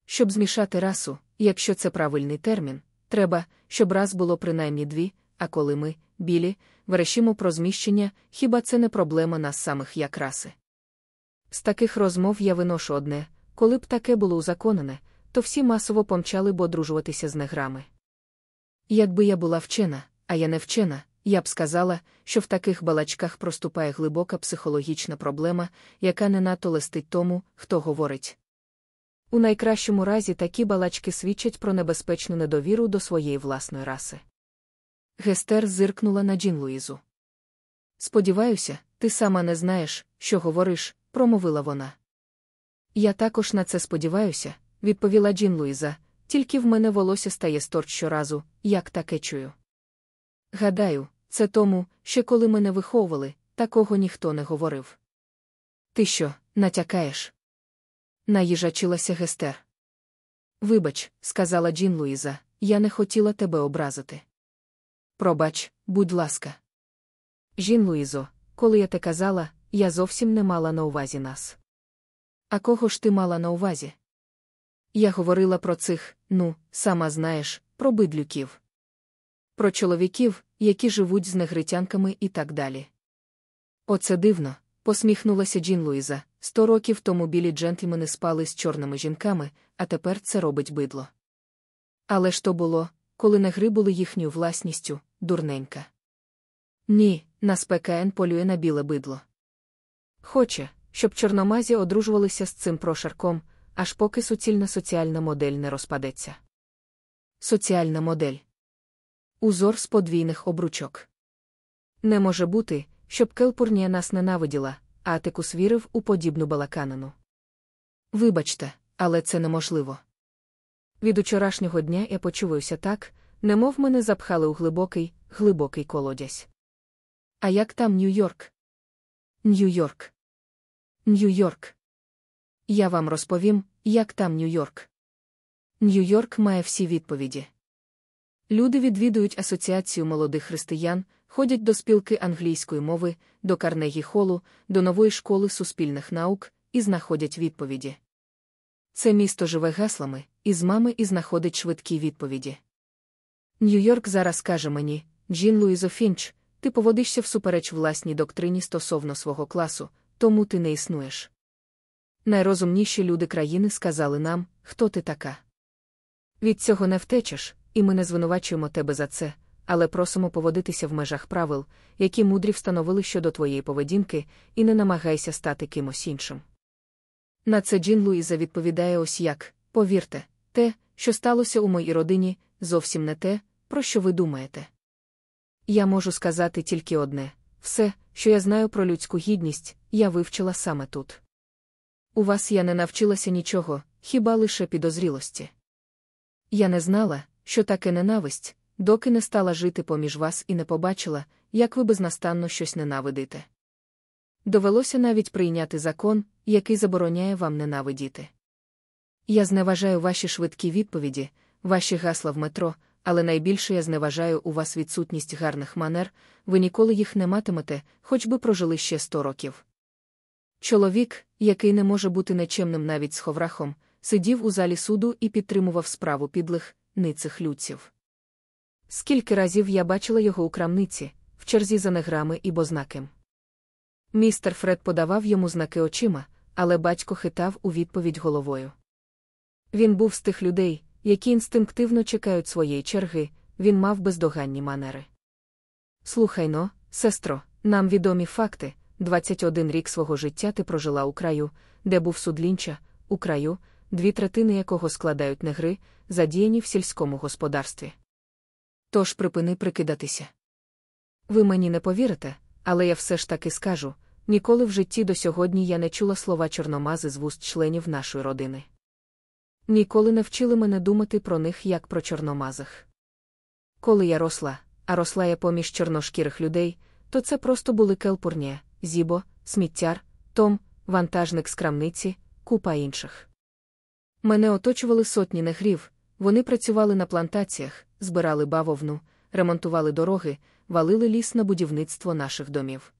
A: Щоб змішати расу, якщо це правильний термін, треба, щоб рас було принаймні дві, а коли ми, білі, верещимо про зміщення, хіба це не проблема нас самих як раси? З таких розмов я виношу одне коли б таке було узаконене, то всі масово помчали б одружуватися з неграми. Якби я була вчена, а я не вчена, я б сказала, що в таких балачках проступає глибока психологічна проблема, яка не надто листить тому, хто говорить. У найкращому разі такі балачки свідчать про небезпечну недовіру до своєї власної раси. Гестер зиркнула на Джін Луїзу. Сподіваюся, ти сама не знаєш, що говориш, промовила вона. Я також на це сподіваюся, відповіла Джін Луїза, тільки в мене волосся стає сторч щоразу, як таке чую. Гадаю, це тому, що коли мене виховували, такого ніхто не говорив. Ти що, натякаєш? Наїжачилася Гестер. Вибач, сказала Джін Луїза, я не хотіла тебе образити. Пробач, будь ласка. Жін Луїзо, коли я те казала, я зовсім не мала на увазі нас. А кого ж ти мала на увазі? Я говорила про цих, ну, сама знаєш, про бидлюків. Про чоловіків, які живуть з негритянками і так далі. Оце дивно, посміхнулася Джін Луїза. Сто років тому білі джентльмени спали з чорними жінками, а тепер це робить бидло. Але ж то було, коли негри були їхньою власністю, дурненька. Ні, нас ПКН полює на біле бидло. Хоче, щоб чорномазі одружувалися з цим прошарком, аж поки суцільна соціальна модель не розпадеться. Соціальна модель. Узор з подвійних обручок. Не може бути, щоб Келпурнія нас ненавиділа, а Атикус вірив у подібну балаканину. Вибачте, але це неможливо. Від учорашнього дня я почуваюся так, немов мене запхали у глибокий, глибокий колодязь. А як там Нью-Йорк? Нью-Йорк. Нью-Йорк. Я вам розповім, як там Нью-Йорк. Нью-Йорк має всі відповіді. Люди відвідують Асоціацію молодих християн, ходять до спілки англійської мови, до Карнегі Холу, до нової школи суспільних наук і знаходять відповіді. Це місто живе гаслами, і з мами і знаходить швидкі відповіді. Нью-Йорк зараз каже мені, Джін Луїзо Фінч, ти поводишся всупереч власній доктрині стосовно свого класу, тому ти не існуєш. Найрозумніші люди країни сказали нам, хто ти така. Від цього не втечеш, і ми не звинувачуємо тебе за це, але просимо поводитися в межах правил, які мудрі встановили щодо твоєї поведінки, і не намагайся стати кимось іншим. На це Джін Луїза відповідає ось як повірте, те, що сталося у моїй родині, зовсім не те, про що ви думаєте. Я можу сказати тільки одне все, що я знаю про людську гідність, я вивчила саме тут. У вас я не навчилася нічого, хіба лише підозрілості. Я не знала, що таке ненависть, доки не стала жити поміж вас і не побачила, як ви безнастанно щось ненавидите. Довелося навіть прийняти закон, який забороняє вам ненавидіти. Я зневажаю ваші швидкі відповіді, ваші гасла в метро, але найбільше я зневажаю у вас відсутність гарних манер, ви ніколи їх не матимете, хоч би прожили ще сто років. Чоловік, який не може бути нечемним навіть з ховрахом, сидів у залі суду і підтримував справу підлих, ницих людців. Скільки разів я бачила його у крамниці, в черзі за неграми і бознаким. Містер Фред подавав йому знаки очима, але батько хитав у відповідь головою. Він був з тих людей, які інстинктивно чекають своєї черги, він мав бездоганні манери. Слухайно, сестро, нам відомі факти 21 рік свого життя ти прожила у краю, де був суд лінча, у краю, дві третини якого складають негри, задіяні в сільському господарстві. Тож припини прикидатися. Ви мені не повірите, але я все ж таки скажу ніколи в житті до сьогодні я не чула слова чорномази з вуст членів нашої родини. Ніколи не вчили мене думати про них як про чорномазих. Коли я росла, а росла я поміж чорношкірих людей, то це просто були келпурнія, зібо, сміттяр, том, вантажник з крамниці, купа інших. Мене оточували сотні негрів, вони працювали на плантаціях, збирали бавовну, ремонтували дороги, валили ліс на будівництво наших домів.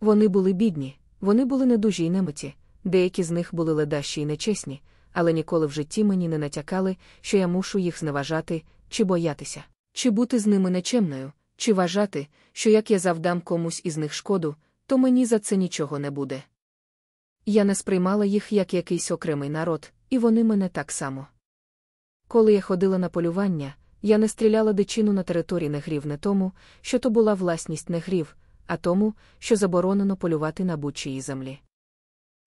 A: Вони були бідні, вони були недужі й немиті, деякі з них були ледащі й нечесні, але ніколи в житті мені не натякали, що я мушу їх зневажати, чи боятися, чи бути з ними нечемною, чи вважати, що як я завдам комусь із них шкоду, то мені за це нічого не буде. Я не сприймала їх як якийсь окремий народ, і вони мене так само. Коли я ходила на полювання, я не стріляла дичину на території негрів не тому, що то була власність негрів, а тому, що заборонено полювати на будь-чиїй землі.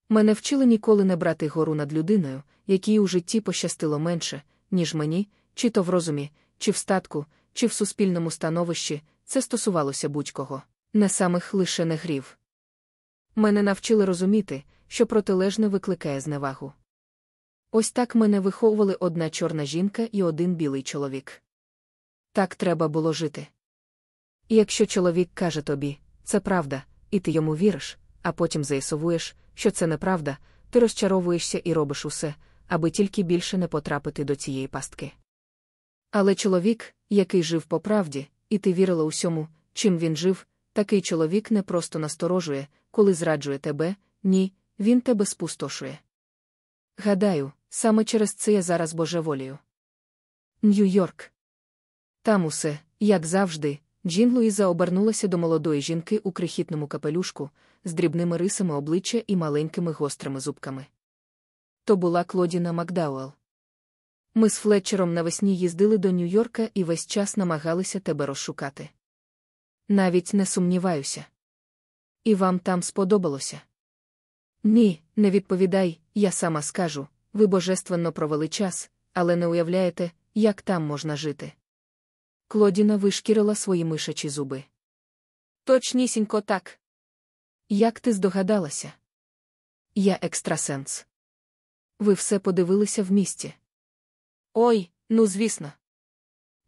A: Мене вчили ніколи не брати гору над людиною, якій у житті пощастило менше, ніж мені, чи то в розумі, чи в статку, чи в суспільному становищі, це стосувалося будь-кого, не самих лише негрів. Мене навчили розуміти, що протилежне викликає зневагу. Ось так мене виховували одна чорна жінка і один білий чоловік. Так треба було жити. І якщо чоловік каже тобі, це правда, і ти йому віриш, а потім з'ясовуєш, що це неправда, ти розчаровуєшся і робиш усе, аби тільки більше не потрапити до цієї пастки. Але чоловік, який жив по правді, і ти вірила усьому, чим він жив, такий чоловік не просто насторожує, коли зраджує тебе, ні, він тебе спустошує. Гадаю, саме через це я зараз божеволію. Нью-Йорк. Там усе, як завжди, Джін Луїза обернулася до молодої жінки у крихітному капелюшку, з дрібними рисами обличчя і маленькими гострими зубками. То була Клодіна Макдауел. Ми з Флетчером навесні їздили до Нью-Йорка і весь час намагалися тебе розшукати. Навіть не сумніваюся. І вам там сподобалося? Ні, не відповідай, я сама скажу ви божественно провели час, але не уявляєте, як там можна жити. Клодіна вишкірила свої мишачі зуби. Точнісінько так. Як ти здогадалася? Я екстрасенс. Ви все подивилися в місті. Ой, ну звісно.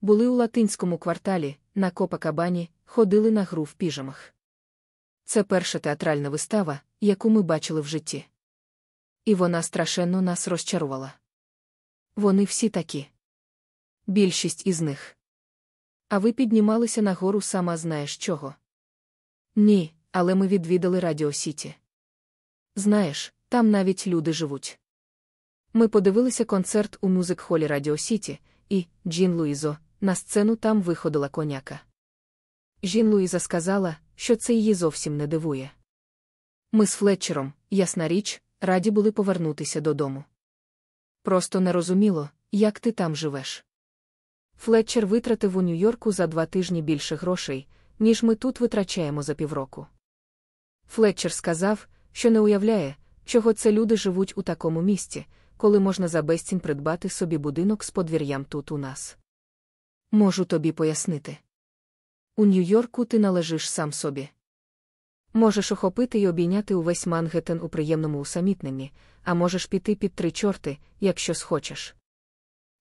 A: Були у латинському кварталі, на Копакабані, ходили на гру в піжамах. Це перша театральна вистава, яку ми бачили в житті. І вона страшенно нас розчарувала. Вони всі такі. Більшість із них. А ви піднімалися на гору сама знаєш чого? Ні, але ми відвідали Радіо Сіті. Знаєш, там навіть люди живуть. Ми подивилися концерт у музик-холі Радіо Сіті, і, Джін Луїзо, на сцену там виходила коняка. Жін Луїза сказала, що це її зовсім не дивує. Ми з Флетчером, ясна річ, раді були повернутися додому. Просто не розуміло, як ти там живеш. Флетчер витратив у Нью-Йорку за два тижні більше грошей, ніж ми тут витрачаємо за півроку. Флетчер сказав, що не уявляє, чого це люди живуть у такому місці, коли можна за безцінь придбати собі будинок з подвір'ям тут у нас. Можу тобі пояснити. У Нью-Йорку ти належиш сам собі. Можеш охопити і обійняти увесь Мангеттен у приємному усамітненні, а можеш піти під три чорти, якщо схочеш.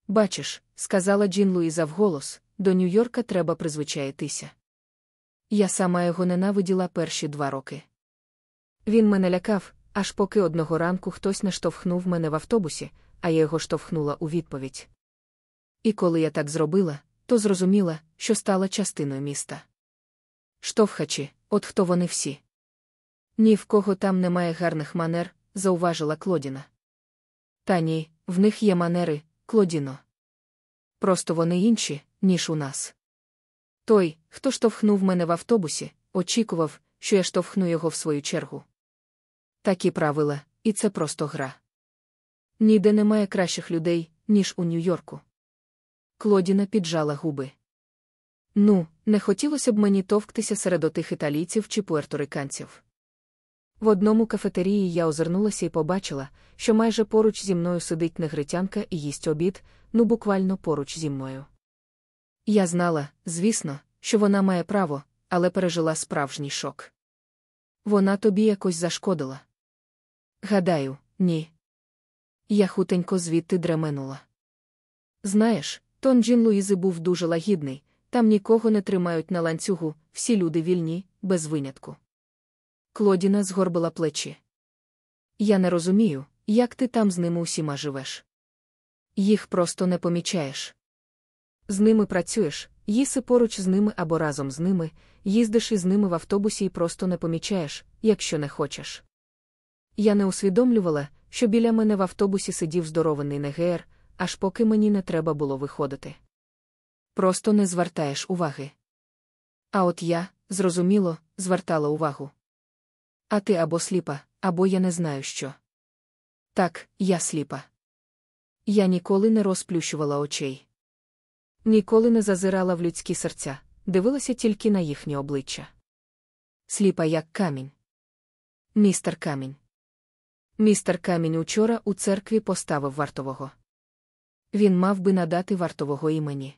A: Бачиш, сказала Джін Луїза вголос, до Нью-Йорка треба призвичаїтися. Я сама його ненавиділа перші два роки. Він мене лякав, аж поки одного ранку хтось не штовхнув мене в автобусі, а я його штовхнула у відповідь. І коли я так зробила, то зрозуміла, що стала частиною міста. Штовхачі, от хто вони всі. Ні в кого там немає гарних манер, зауважила Клодіна. Та ні, в них є манери, Клодіно. Просто вони інші, ніж у нас. Той, хто штовхнув мене в автобусі, очікував, що я штовхну його в свою чергу. Такі правила, і це просто гра. Ніде немає кращих людей, ніж у Нью-Йорку. Клодіна піджала губи. Ну, не хотілося б мені товктися серед отих італійців чи пуерториканців. В одному кафетерії я озирнулася і побачила, що майже поруч зі мною сидить негритянка і їсть обід, ну буквально поруч зі мною. Я знала, звісно, що вона має право, але пережила справжній шок. Вона тобі якось зашкодила. Гадаю, ні. Я хутенько звідти дременула. Знаєш, тон Джін Луїзи був дуже лагідний, там нікого не тримають на ланцюгу, всі люди вільні, без винятку. Клодіна згорбила плечі. Я не розумію, як ти там з ними усіма живеш. Їх просто не помічаєш. З ними працюєш, їси поруч з ними або разом з ними, їздиш із ними в автобусі і просто не помічаєш, якщо не хочеш. Я не усвідомлювала, що біля мене в автобусі сидів здорований негеєр, аж поки мені не треба було виходити. Просто не звертаєш уваги. А от я, зрозуміло, звертала увагу. А ти або сліпа, або я не знаю що. Так, я сліпа. Я ніколи не розплющувала очей. Ніколи не зазирала в людські серця, дивилася тільки на їхнє обличчя. Сліпа, як камінь. Містер камінь. Містер камінь учора у церкві поставив вартового. Він мав би надати вартового імені.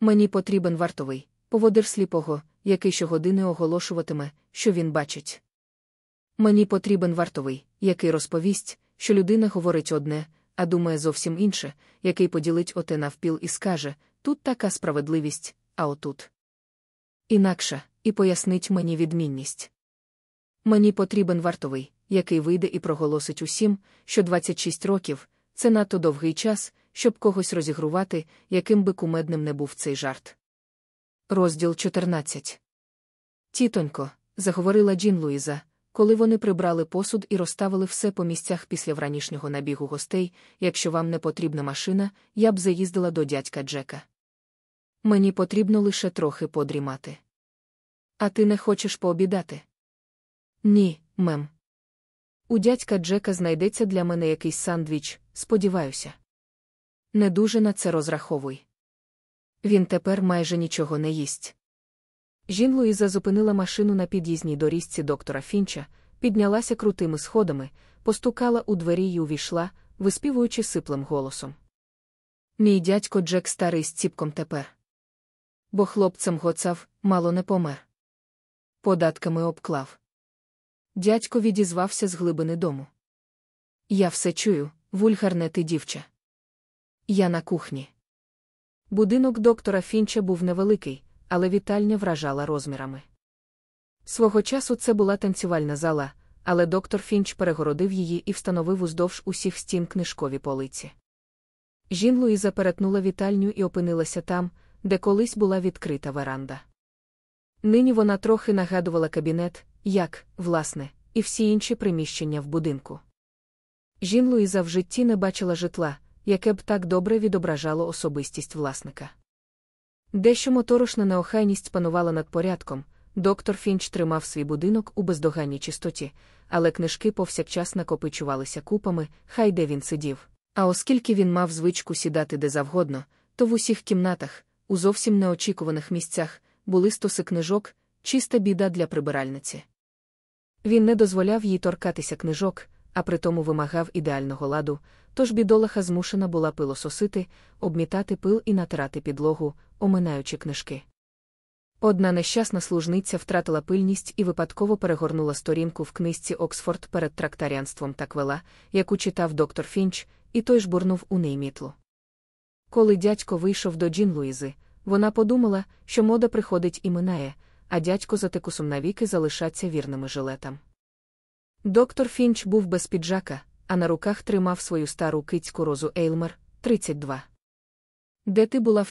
A: Мені потрібен вартовий, поводир сліпого, який щогодини оголошуватиме, що він бачить. Мені потрібен вартовий, який розповість, що людина говорить одне, а думає зовсім інше, який поділить оте навпіл і скаже тут така справедливість, а отут. Інакша, і пояснить мені відмінність. Мені потрібен вартовий, який вийде і проголосить усім, що 26 років це надто довгий час, щоб когось розігрувати, яким би кумедним не був цей жарт. Розділ 14 Тітонько, заговорила Джін Луїза, коли вони прибрали посуд і розставили все по місцях після вранішнього набігу гостей, якщо вам не потрібна машина, я б заїздила до дядька Джека. Мені потрібно лише трохи подрімати. А ти не хочеш пообідати? Ні, мем. У дядька Джека знайдеться для мене якийсь сандвіч, сподіваюся. Не дуже на це розраховуй. Він тепер майже нічого не їсть. Жін Луїза зупинила машину на під'їзній доріжці доктора Фінча, піднялася крутими сходами, постукала у двері й увійшла, виспівуючи сиплим голосом. Мій дядько Джек старий з ціпком тепер. Бо хлопцем гоцав, мало не помер. Податками обклав. Дядько відізвався з глибини дому. Я все чую, вульгарне ти дівча. Я на кухні. Будинок доктора Фінча був невеликий, але вітальня вражала розмірами. Свого часу це була танцювальна зала, але доктор Фінч перегородив її і встановив уздовж усіх стін книжкові полиці. Жін Луїза перетнула вітальню і опинилася там, де колись була відкрита веранда. Нині вона трохи нагадувала кабінет, як, власне, і всі інші приміщення в будинку. Жін Луїза в житті не бачила житла, яке б так добре відображало особистість власника. Дещо моторошна неохайність панувала над порядком, доктор Фінч тримав свій будинок у бездоганній чистоті, але книжки повсякчас накопичувалися купами, хай де він сидів. А оскільки він мав звичку сідати де завгодно, то в усіх кімнатах, у зовсім неочікуваних місцях, були стоси книжок, чиста біда для прибиральниці. Він не дозволяв їй торкатися книжок, а при тому вимагав ідеального ладу, тож бідолаха змушена була пилососити, обмітати пил і натирати підлогу, оминаючи книжки. Одна нещасна служниця втратила пильність і випадково перегорнула сторінку в книжці Оксфорд перед трактаріанством Таквела, яку читав доктор Фінч, і той жбурнув у неї мітлу. Коли дядько вийшов до Джін Луїзи, вона подумала, що мода приходить і минає, а дядько з Атикусом навіки залишаться вірними жилетам. Доктор Фінч був без піджака, а на руках тримав свою стару кицьку розу Ейлмер, 32. Де ти була